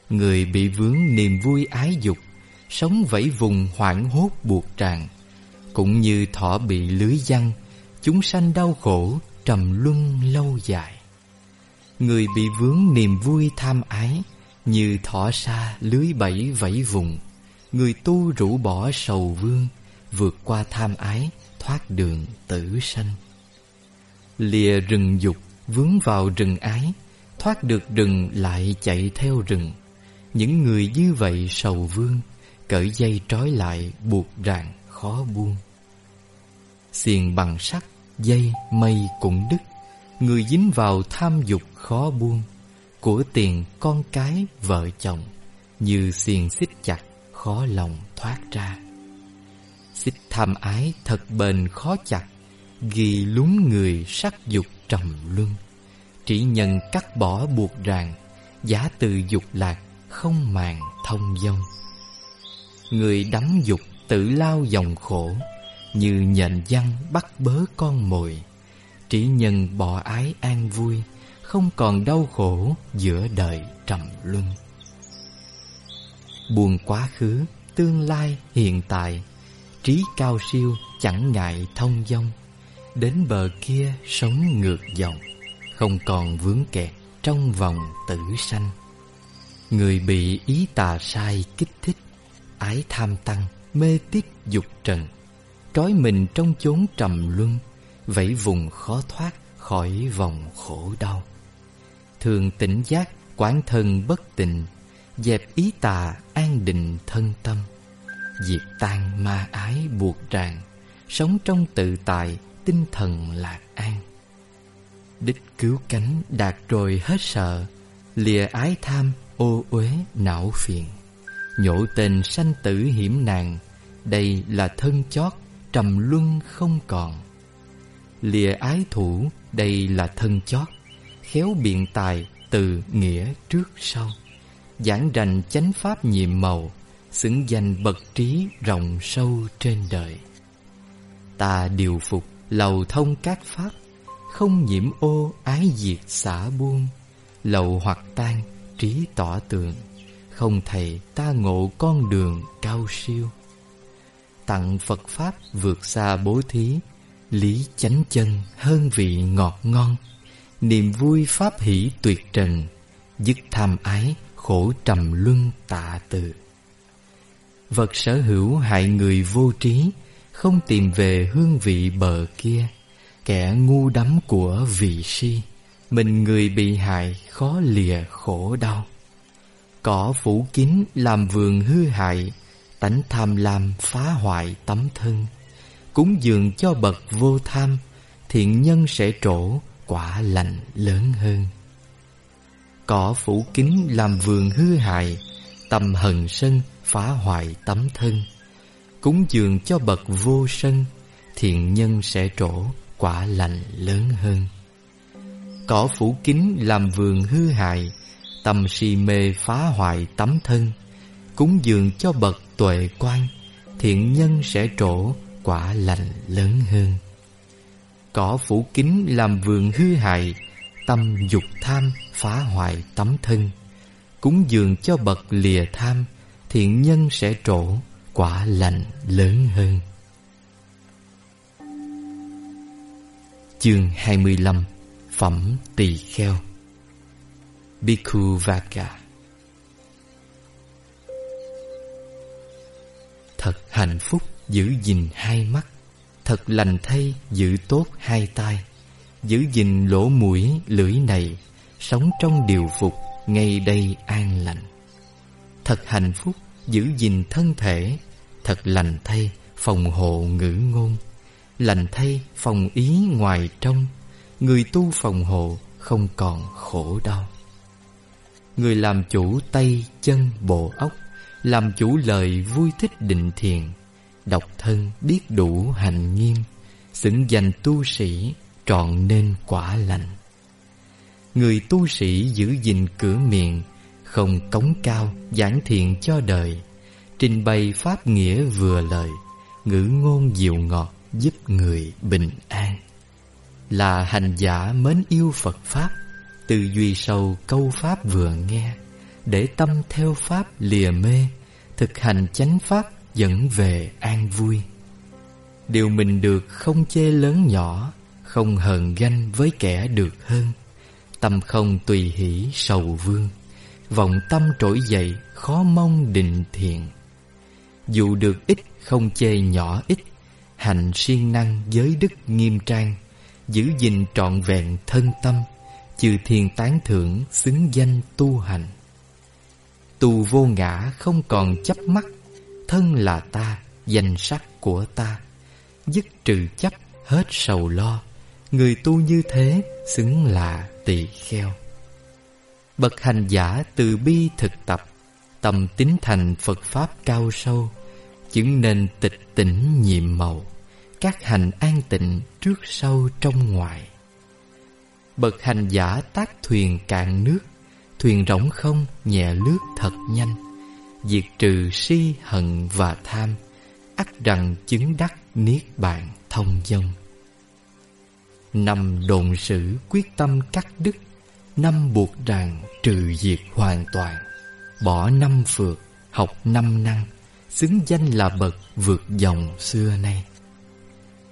Người bị vướng niềm vui ái dục, Sống vẫy vùng hoảng hốt buộc tràn, Cũng như thỏ bị lưới giăng Chúng sanh đau khổ, trầm luân lâu dài. Người bị vướng niềm vui tham ái, Như thỏ xa lưới bẫy vẫy vùng. Người tu rũ bỏ sầu vương, Vượt qua tham ái, Thoát đường tử sanh. Lìa rừng dục, Vướng vào rừng ái, Thoát được rừng lại chạy theo rừng. Những người như vậy sầu vương, Cởi dây trói lại buộc ràng khó buông. Xiền bằng sắt Dây mây cũng đứt. Người dính vào tham dục khó buông. Của tiền con cái vợ chồng, Như xiềng xích chặt khó lòng thoát ra. Xích tham ái thật bền khó chặt, Ghi lún người sắc dục trầm luân. Chỉ nhân cắt bỏ buộc ràng, Giả từ dục lạc không màng thông dông. Người đắm dục tự lao dòng khổ như nhện văn bắt bớ con mồi Chỉ nhân bỏ ái an vui Không còn đau khổ giữa đời trầm luân. Buồn quá khứ, tương lai, hiện tại trí cao siêu chẳng ngại thông dong. Đến bờ kia sống ngược dòng Không còn vướng kẹt trong vòng tử sanh. Người bị ý tà sai kích thích Ái tham tăng, mê tiết dục trần. Trói mình trong chốn trầm luân Vẫy vùng khó thoát khỏi vòng khổ đau. Thường tỉnh giác, quán thân bất tịnh Dẹp ý tà, an định thân tâm. Diệt tan ma ái buộc ràng Sống trong tự tại, tinh thần lạc an. Đích cứu cánh đạt rồi hết sợ Lìa ái tham, ô uế, não phiền. Nhổ tên sanh tử hiểm nạn Đây là thân chót, trầm luân không còn. Lìa ái thủ, đây là thân chót Khéo biện tài, từ nghĩa trước sau. Giảng rành chánh pháp nhiệm màu Xứng danh bậc trí rộng sâu trên đời. Ta điều phục lầu thông các pháp Không nhiễm ô ái diệt xả buông. Lầu hoặc tan trí tỏ tường Không thầy ta ngộ con đường cao siêu. Tặng Phật Pháp vượt xa bố thí, Lý chánh chân hơn vị ngọt ngon. Niềm vui pháp hỷ tuyệt trần, Dứt tham ái khổ trầm luân tạ từ. Vật sở hữu hại người vô trí, Không tìm về hương vị bờ kia. Kẻ ngu đắm của vị si, Mình người bị hại khó lìa khổ đau. Cỏ phủ kín làm vườn hư hại Tánh tham lam phá hoại tấm thân. Cúng dường cho bậc vô tham, Thiện nhân sẽ trổ quả lành lớn hơn. Cỏ phủ kín làm vườn hư hại Tâm hận sân phá hoại tấm thân. Cúng dường cho bậc vô sân, Thiện nhân sẽ trổ quả lành lớn hơn. Cỏ phủ kín làm vườn hư hại Tâm si mê phá hoại tấm thân. Cúng dường cho bậc tuệ quan, Thiện nhân sẽ trổ quả lành lớn hơn. Cỏ phủ kín làm vườn hư hại, Tâm dục tham phá hoại tấm thân. Cúng dường cho bậc lìa tham, Thiện nhân sẽ trổ quả lành lớn hơn. Chương 25 Phẩm Tỳ Kheo. Bhikkhu Vaka Thật hạnh phúc giữ gìn hai mắt Thật lành thay giữ tốt hai tay Giữ gìn lỗ mũi lưỡi này Sống trong điều phục ngay đây an lành. Thật hạnh phúc giữ gìn thân thể Thật lành thay phòng hộ ngữ ngôn. Lành thay phòng ý ngoài trong Người tu phòng hộ không còn khổ đau. Người làm chủ tay, chân, bộ óc làm chủ lời vui thích định thiền, Độc thân biết đủ hành nghiêm, Xứng danh tu sĩ trọn nên quả lành. Người tu sĩ giữ gìn cửa miệng, Không cống cao giảng thiện cho đời, Trình bày pháp nghĩa vừa lời, Ngữ ngôn dịu ngọt giúp người bình an. Là hành giả mến yêu Phật Pháp, Tư duy sâu câu Pháp vừa nghe để tâm theo Pháp lìa mê, Thực hành chánh Pháp dẫn về an vui. Điều mình được không chê lớn nhỏ, Không hờn ganh với kẻ được hơn. Tâm không tùy hỷ sầu vương, Vọng tâm trỗi dậy khó mong định thiện. Dù được ít không chê nhỏ ít, Hành siêng năng giới đức nghiêm trang, Giữ gìn trọn vẹn thân tâm, Chư thiên tán thưởng xứng danh tu hành. Tu vô ngã không còn chấp mắt. Thân là ta, danh sắc của ta Dứt trừ chấp hết sầu lo. Người tu như thế xứng là tỳ kheo. Bậc hành giả từ bi thực tập Tâm tín thành Phật Pháp cao sâu Chứng nên tịch tỉnh nhiệm màu. Các hành an tịnh trước sau trong ngoài. Bậc hành giả tác thuyền cạn nước Thuyền rỗng không nhẹ lướt thật nhanh. Diệt trừ si hận và tham ắt rằng chứng đắc niết bàn thông dông. Năm đồn sử quyết tâm cắt đứt Năm buộc ràng trừ diệt hoàn toàn. Bỏ năm phượt, học năm năng Xứng danh là bậc vượt dòng xưa nay.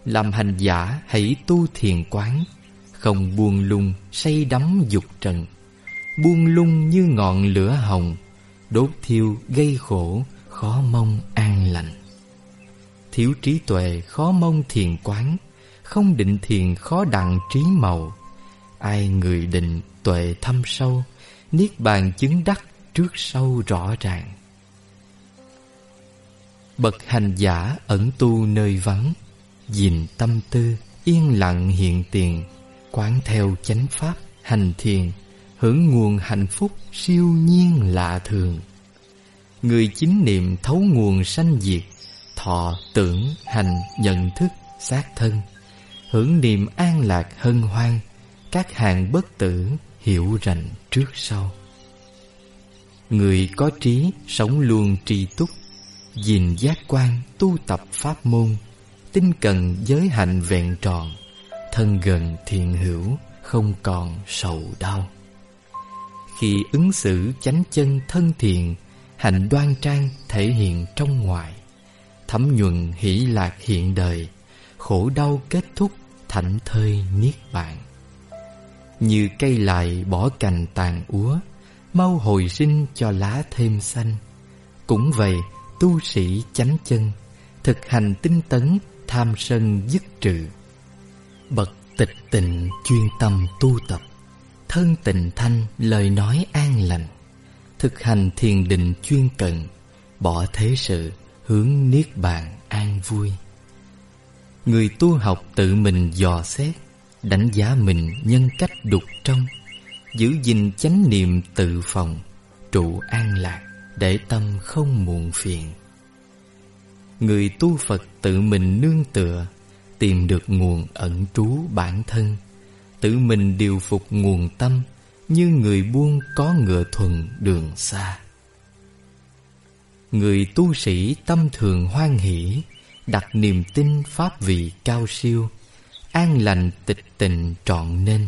Làm hành giả hãy tu thiền quán Không buông lung say đắm dục trần. Buông lung như ngọn lửa hồng, Đốt thiêu gây khổ, khó mong an lành. Thiếu trí tuệ, khó mong thiền quán, Không định thiền khó đặng trí màu. Ai người định tuệ thâm sâu, Niết bàn chứng đắc trước sau rõ ràng. Bậc hành giả ẩn tu nơi vắng, dìm tâm tư, yên lặng hiện tiền, Quán theo chánh pháp, hành thiền Hưởng nguồn hạnh phúc siêu nhiên lạ thường. Người chính niệm thấu nguồn sanh diệt, Thọ tưởng hành nhận thức xác thân. Hưởng niềm an lạc hân hoan, Các hàng bất tử hiểu rành trước sau. Người có trí sống luôn tri túc Gìn giác quan tu tập pháp môn, Tinh cần giới hạnh vẹn tròn, Thân gần thiện hữu, không còn sầu đau. Khi ứng xử chánh chân thân thiện Hạnh đoan trang thể hiện trong ngoài. Thấm nhuận hỷ lạc hiện đời, Khổ đau kết thúc, thảnh thơi niết bàn. Như cây lại bỏ cành tàn úa, Mau hồi sinh cho lá thêm xanh. Cũng vậy, tu sĩ chánh chân, Thực hành tinh tấn, tham sân dứt trừ. Bậc tịch tịnh chuyên tâm tu tập. Thân tịnh thanh lời nói an lành, Thực hành thiền định chuyên cần, Bỏ thế sự hướng niết bàn an vui. Người tu học tự mình dò xét, Đánh giá mình nhân cách đục trong, Giữ gìn chánh niệm tự phòng, Trụ an lạc Để tâm không muộn phiền. Người tu Phật tự mình nương tựa, Tìm được nguồn ẩn trú bản thân Tự mình điều phục nguồn tâm Như người buông có ngựa thuần đường xa. Người tu sĩ tâm thường hoan hỷ, Đặt niềm tin pháp vị cao siêu, An lành tịch tình trọn nên,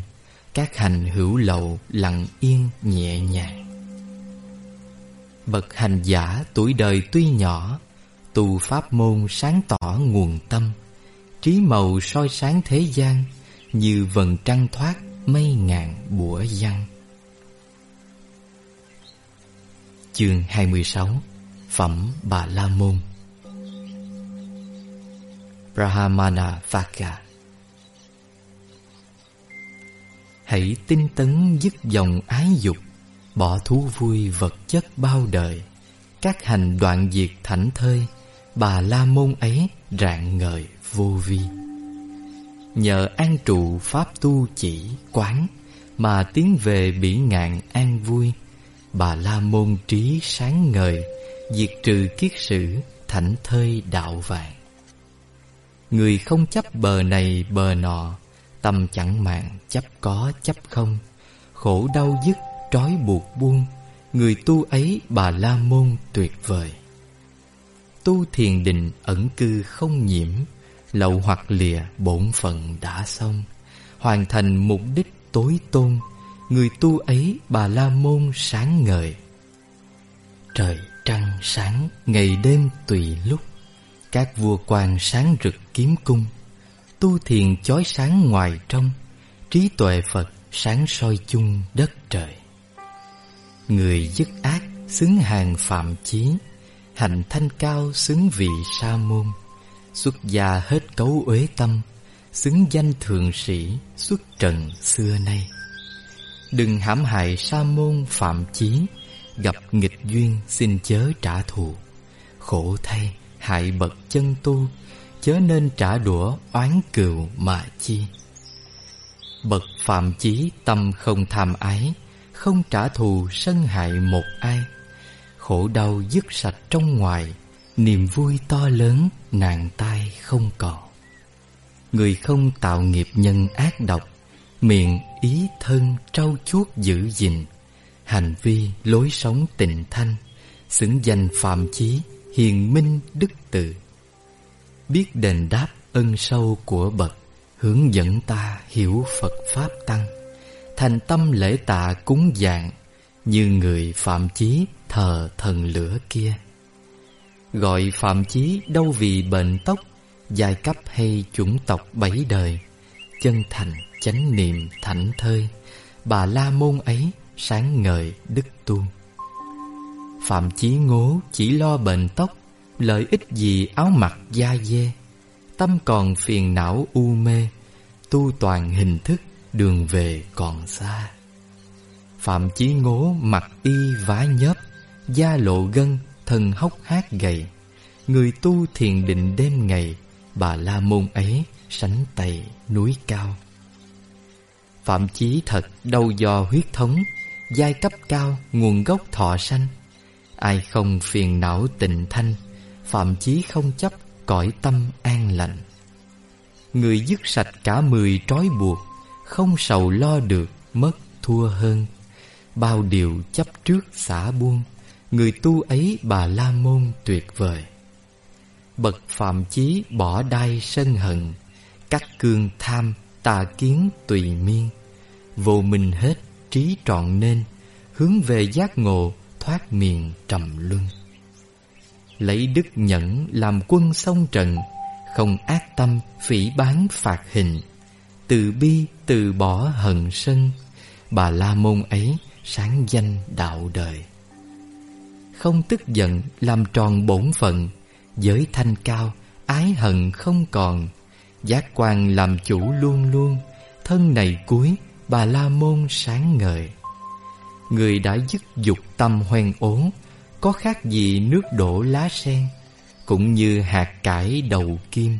Các hành hữu lậu lặng yên nhẹ nhàng. Bậc hành giả tuổi đời tuy nhỏ Tu pháp môn sáng tỏ nguồn tâm, Trí màu soi sáng thế gian như vần trăng thoát mây ngàn bủa văng. Chương 26 Phẩm Bà La Môn. Brahmana Vaka Hãy tinh tấn dứt dòng ái dục, Bỏ thú vui vật chất bao đời. Các hành đoạn diệt thảnh thơi, Bà La Môn ấy rạng ngời vô vi. Nhờ an trụ pháp tu chỉ quán Mà tiến về bỉ ngạn an vui. Bà La Môn trí sáng ngời, Diệt trừ kiết sử, Thảnh thơi đạo vàng. Người không chấp bờ này bờ nọ, Tâm chẳng mạng chấp có chấp không. Khổ đau dứt, trói buộc buông, Người tu ấy bà la môn tuyệt vời. Tu thiền định ẩn cư không nhiễm Lậu hoặc lìa bổn phận đã xong. Hoàn thành mục đích tối tôn, Người tu ấy bà la môn sáng ngời. Trời trăng sáng, ngày đêm tùy lúc. Các vua quan sáng rực kiếm cung. Tu thiền chói sáng ngoài trong, Trí tuệ Phật sáng soi chung đất trời. Người dứt ác xứng hàng phạm chí, Hạnh thanh cao xứng vị sa môn. Xuất gia hết cấu uế tâm, Xứng danh thượng sĩ xuất trần xưa nay. Đừng hãm hại sa môn phạm chí, Gặp nghịch duyên xin chớ trả thù. Khổ thay, hại bậc chân tu, Chớ nên trả đũa oán cừu mà chi. Bậc phạm chí tâm không tham ái, Không trả thù sân hại một ai. Khổ đau dứt sạch trong ngoài, Niềm vui to lớn nàng tai không còn Người không tạo nghiệp nhân ác độc, Miệng ý thân trau chuốt giữ gìn, Hành vi lối sống tịnh thanh, Xứng danh phạm chí, Hiền minh đức tự Biết đền đáp ân sâu của bậc, Hướng dẫn ta hiểu Phật Pháp Tăng. Thành tâm lễ tạ cúng dạng Như người phạm chí thờ thần lửa kia. Gọi phạm chí đâu vì bệnh tóc, Giai cấp hay chủng tộc bảy đời. Chân thành chánh niệm thảnh thơi, Bà la môn ấy sáng ngời đức tu. Phạm chí ngố chỉ lo bệnh tóc, Lợi ích gì áo mặc da dê. Tâm còn phiền não u mê, Tu toàn hình thức, đường về còn xa. Phạm chí ngố mặc y vá nhớp, Da lộ gân thân hốc hát gầy. Người tu thiền định đêm ngày, Bà la môn ấy sánh tày núi cao. Phạm chí thật đâu do huyết thống, Giai cấp cao nguồn gốc thọ sanh. Ai không phiền não tịnh thanh, Phạm chí không chấp cõi tâm an lành. Người dứt sạch cả mười trói buộc, Không sầu lo được, mất thua hơn. Bao điều chấp trước xả buông. Người tu ấy bà la môn tuyệt vời. Bậc phạm chí bỏ đai sân hận Cắt cương tham tà kiến tùy miên. Vô minh hết trí trọn nên, Hướng về giác ngộ thoát miền trầm luân. Lấy đức nhẫn làm quân sông trần, Không ác tâm phỉ bán phạt hình. Từ bi từ bỏ hận sân, Bà la môn ấy sáng danh đạo đời. Không tức giận làm tròn bổn phận, Giới thanh cao, ái hận không còn. Giác quan làm chủ luôn luôn, Thân này cuối, bà la môn sáng ngời. Người đã dứt dục tâm hoen ố, Có khác gì nước đổ lá sen? Cũng như hạt cải đầu kim,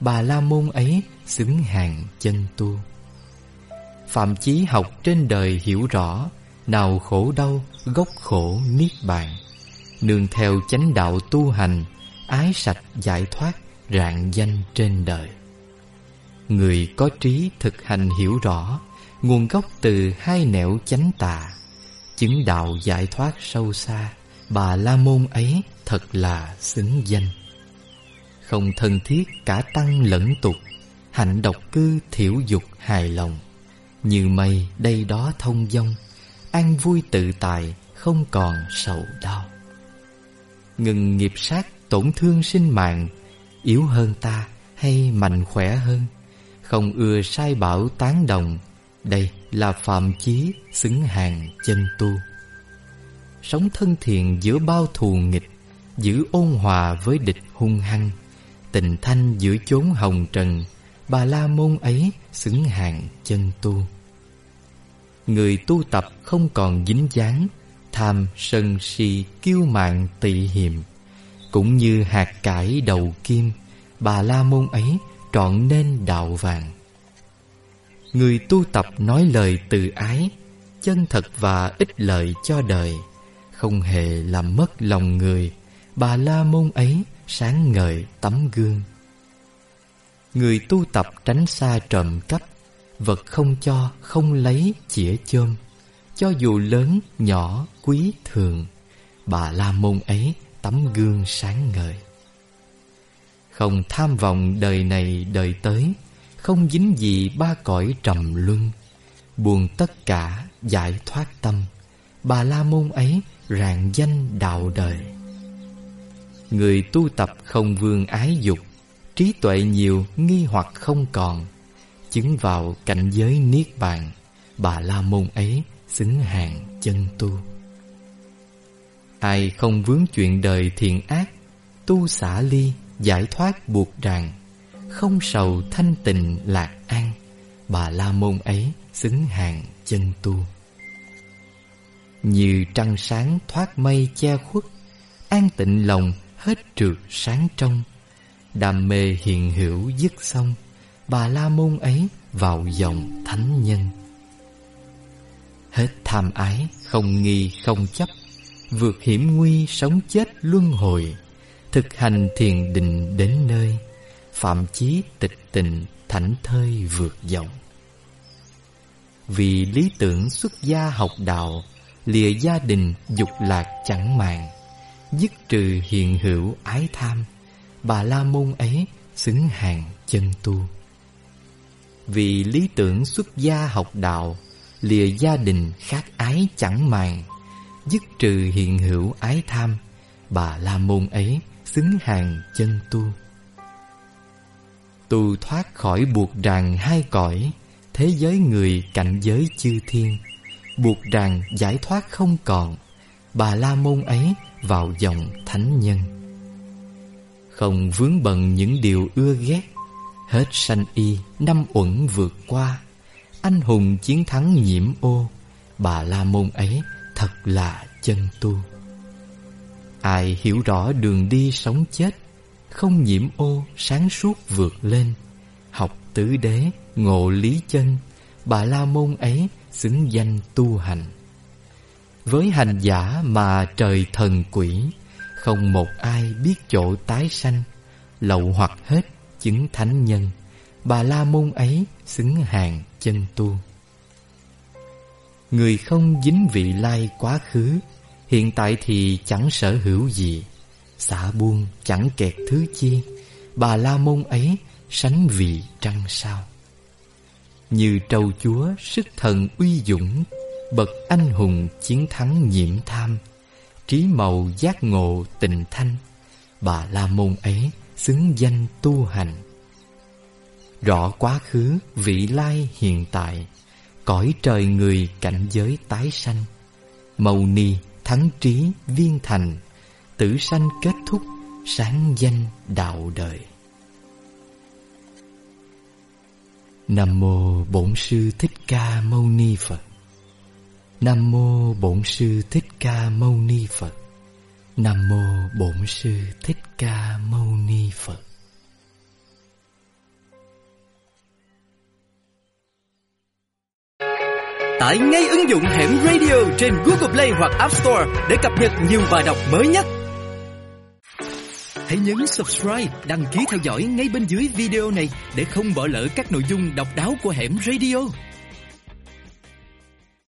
Bà la môn ấy xứng hàng chân tu. Phạm chí học trên đời hiểu rõ, Nào khổ đau, gốc khổ niết bàn. Nương theo chánh đạo tu hành, Ái sạch giải thoát rạng danh trên đời. Người có trí thực hành hiểu rõ Nguồn gốc từ hai nẻo chánh tà, Chứng đạo giải thoát sâu xa, Bà La Môn ấy thật là xứng danh. Không thân thiết cả tăng lẫn tục, Hạnh độc cư thiểu dục hài lòng. Như mây, đây đó thông dong An vui tự tại, không còn sầu đau. Ngừng nghiệp sát tổn thương sinh mạng, Yếu hơn ta hay mạnh khỏe hơn? Không ưa sai bảo tán đồng, Đây là phạm chí xứng hàng chân tu. Sống thân thiện giữa bao thù nghịch, Giữ ôn hòa với địch hung hăng, Tình thanh giữa chốn hồng trần, Bà la môn ấy xứng hàng chân tu. Người tu tập không còn dính dáng Tham sân si kiêu mạn tị hiềm. Cũng như hạt cải đầu kim, Bà la môn ấy trọn nên đạo vàng. Người tu tập nói lời từ ái, Chân thật và ích lợi cho đời. Không hề làm mất lòng người, Bà la môn ấy sáng ngời tấm gương. Người tu tập tránh xa trộm cắp, Vật không cho, không lấy chĩa chôm. Cho dù lớn, nhỏ, quý thường, Bà la môn ấy tấm gương sáng ngời. Không tham vọng đời này đời tới, không dính gì ba cõi trầm luân, Buồn tất cả giải thoát tâm, Bà La Môn ấy rạng danh đạo đời. Người tu tập không vương ái dục, Trí tuệ nhiều nghi hoặc không còn, Chứng vào cảnh giới Niết Bàn, Bà La Môn ấy xứng hàng chân tu. Ai không vướng chuyện đời thiện ác, Tu xả ly, giải thoát buộc ràng. Không sầu thanh tịnh lạc an, Bà la môn ấy xứng hàng chân tu. Như trăng sáng thoát mây che khuất, An tịnh lòng hết trượt sáng trong. Đam mê hiện hữu dứt xong, Bà la môn ấy vào dòng thánh nhân. Hết tham ái, không nghi, không chấp, Vượt hiểm nguy, sống chết luân hồi, Thực hành thiền định đến nơi, Phạm chí tịch tình, thảnh thơi vượt dòng. Vì lý tưởng xuất gia học đạo, Lìa gia đình dục lạc chẳng màng, Dứt trừ hiện hữu ái tham, Bà la môn ấy xứng hàng chân tu. Vì lý tưởng xuất gia học đạo Lìa gia đình khác ái chẳng màng Dứt trừ hiện hữu ái tham, Bà La Môn ấy xứng hàng chân tu. Tu thoát khỏi buộc ràng hai cõi, Thế giới người cảnh giới chư thiên. Buộc ràng giải thoát không còn, Bà La Môn ấy vào dòng thánh nhân. Không vướng bận những điều ưa ghét, Hết sanh y năm uẩn vượt qua anh hùng chiến thắng nhiễm ô. Bà La Môn ấy thật là chân tu. Ai hiểu rõ đường đi sống chết, Không nhiễm ô, sáng suốt vượt lên. Học tứ đế, ngộ lý chân, Bà La Môn ấy xứng danh tu hành. Với hành giả mà trời thần quỷ, Không một ai biết chỗ tái sanh, Lậu hoặc hết chứng thánh nhân. Bà La Môn ấy xứng hàng chân tu. Người không dính vị lai quá khứ, Hiện tại thì chẳng sở hữu gì. Xả buông chẳng kẹt thứ chi, Bà La Môn ấy sánh vị trăng sao. Như trâu chúa sức thần uy dũng, Bậc anh hùng chiến thắng nhiễm tham, Trí màu giác ngộ tình thanh, Bà La Môn ấy xứng danh tu hành. Rõ quá khứ, vị lai hiện tại Cõi trời người cảnh giới tái sanh Mâu ni thắng trí viên thành Tử sanh kết thúc sáng danh đạo đời Nam mô Bổn sư Thích Ca Mâu Ni Phật. Nam mô Bổn sư Thích Ca Mâu Ni Phật. Nam mô Bổn sư Thích Ca Mâu Ni Phật. Tải ngay ứng dụng Hẻm Radio trên Google Play hoặc App Store để cập nhật nhiều bài đọc mới nhất. Hãy nhấn subscribe, đăng ký theo dõi ngay bên dưới video này để không bỏ lỡ các nội dung độc đáo của Hẻm Radio.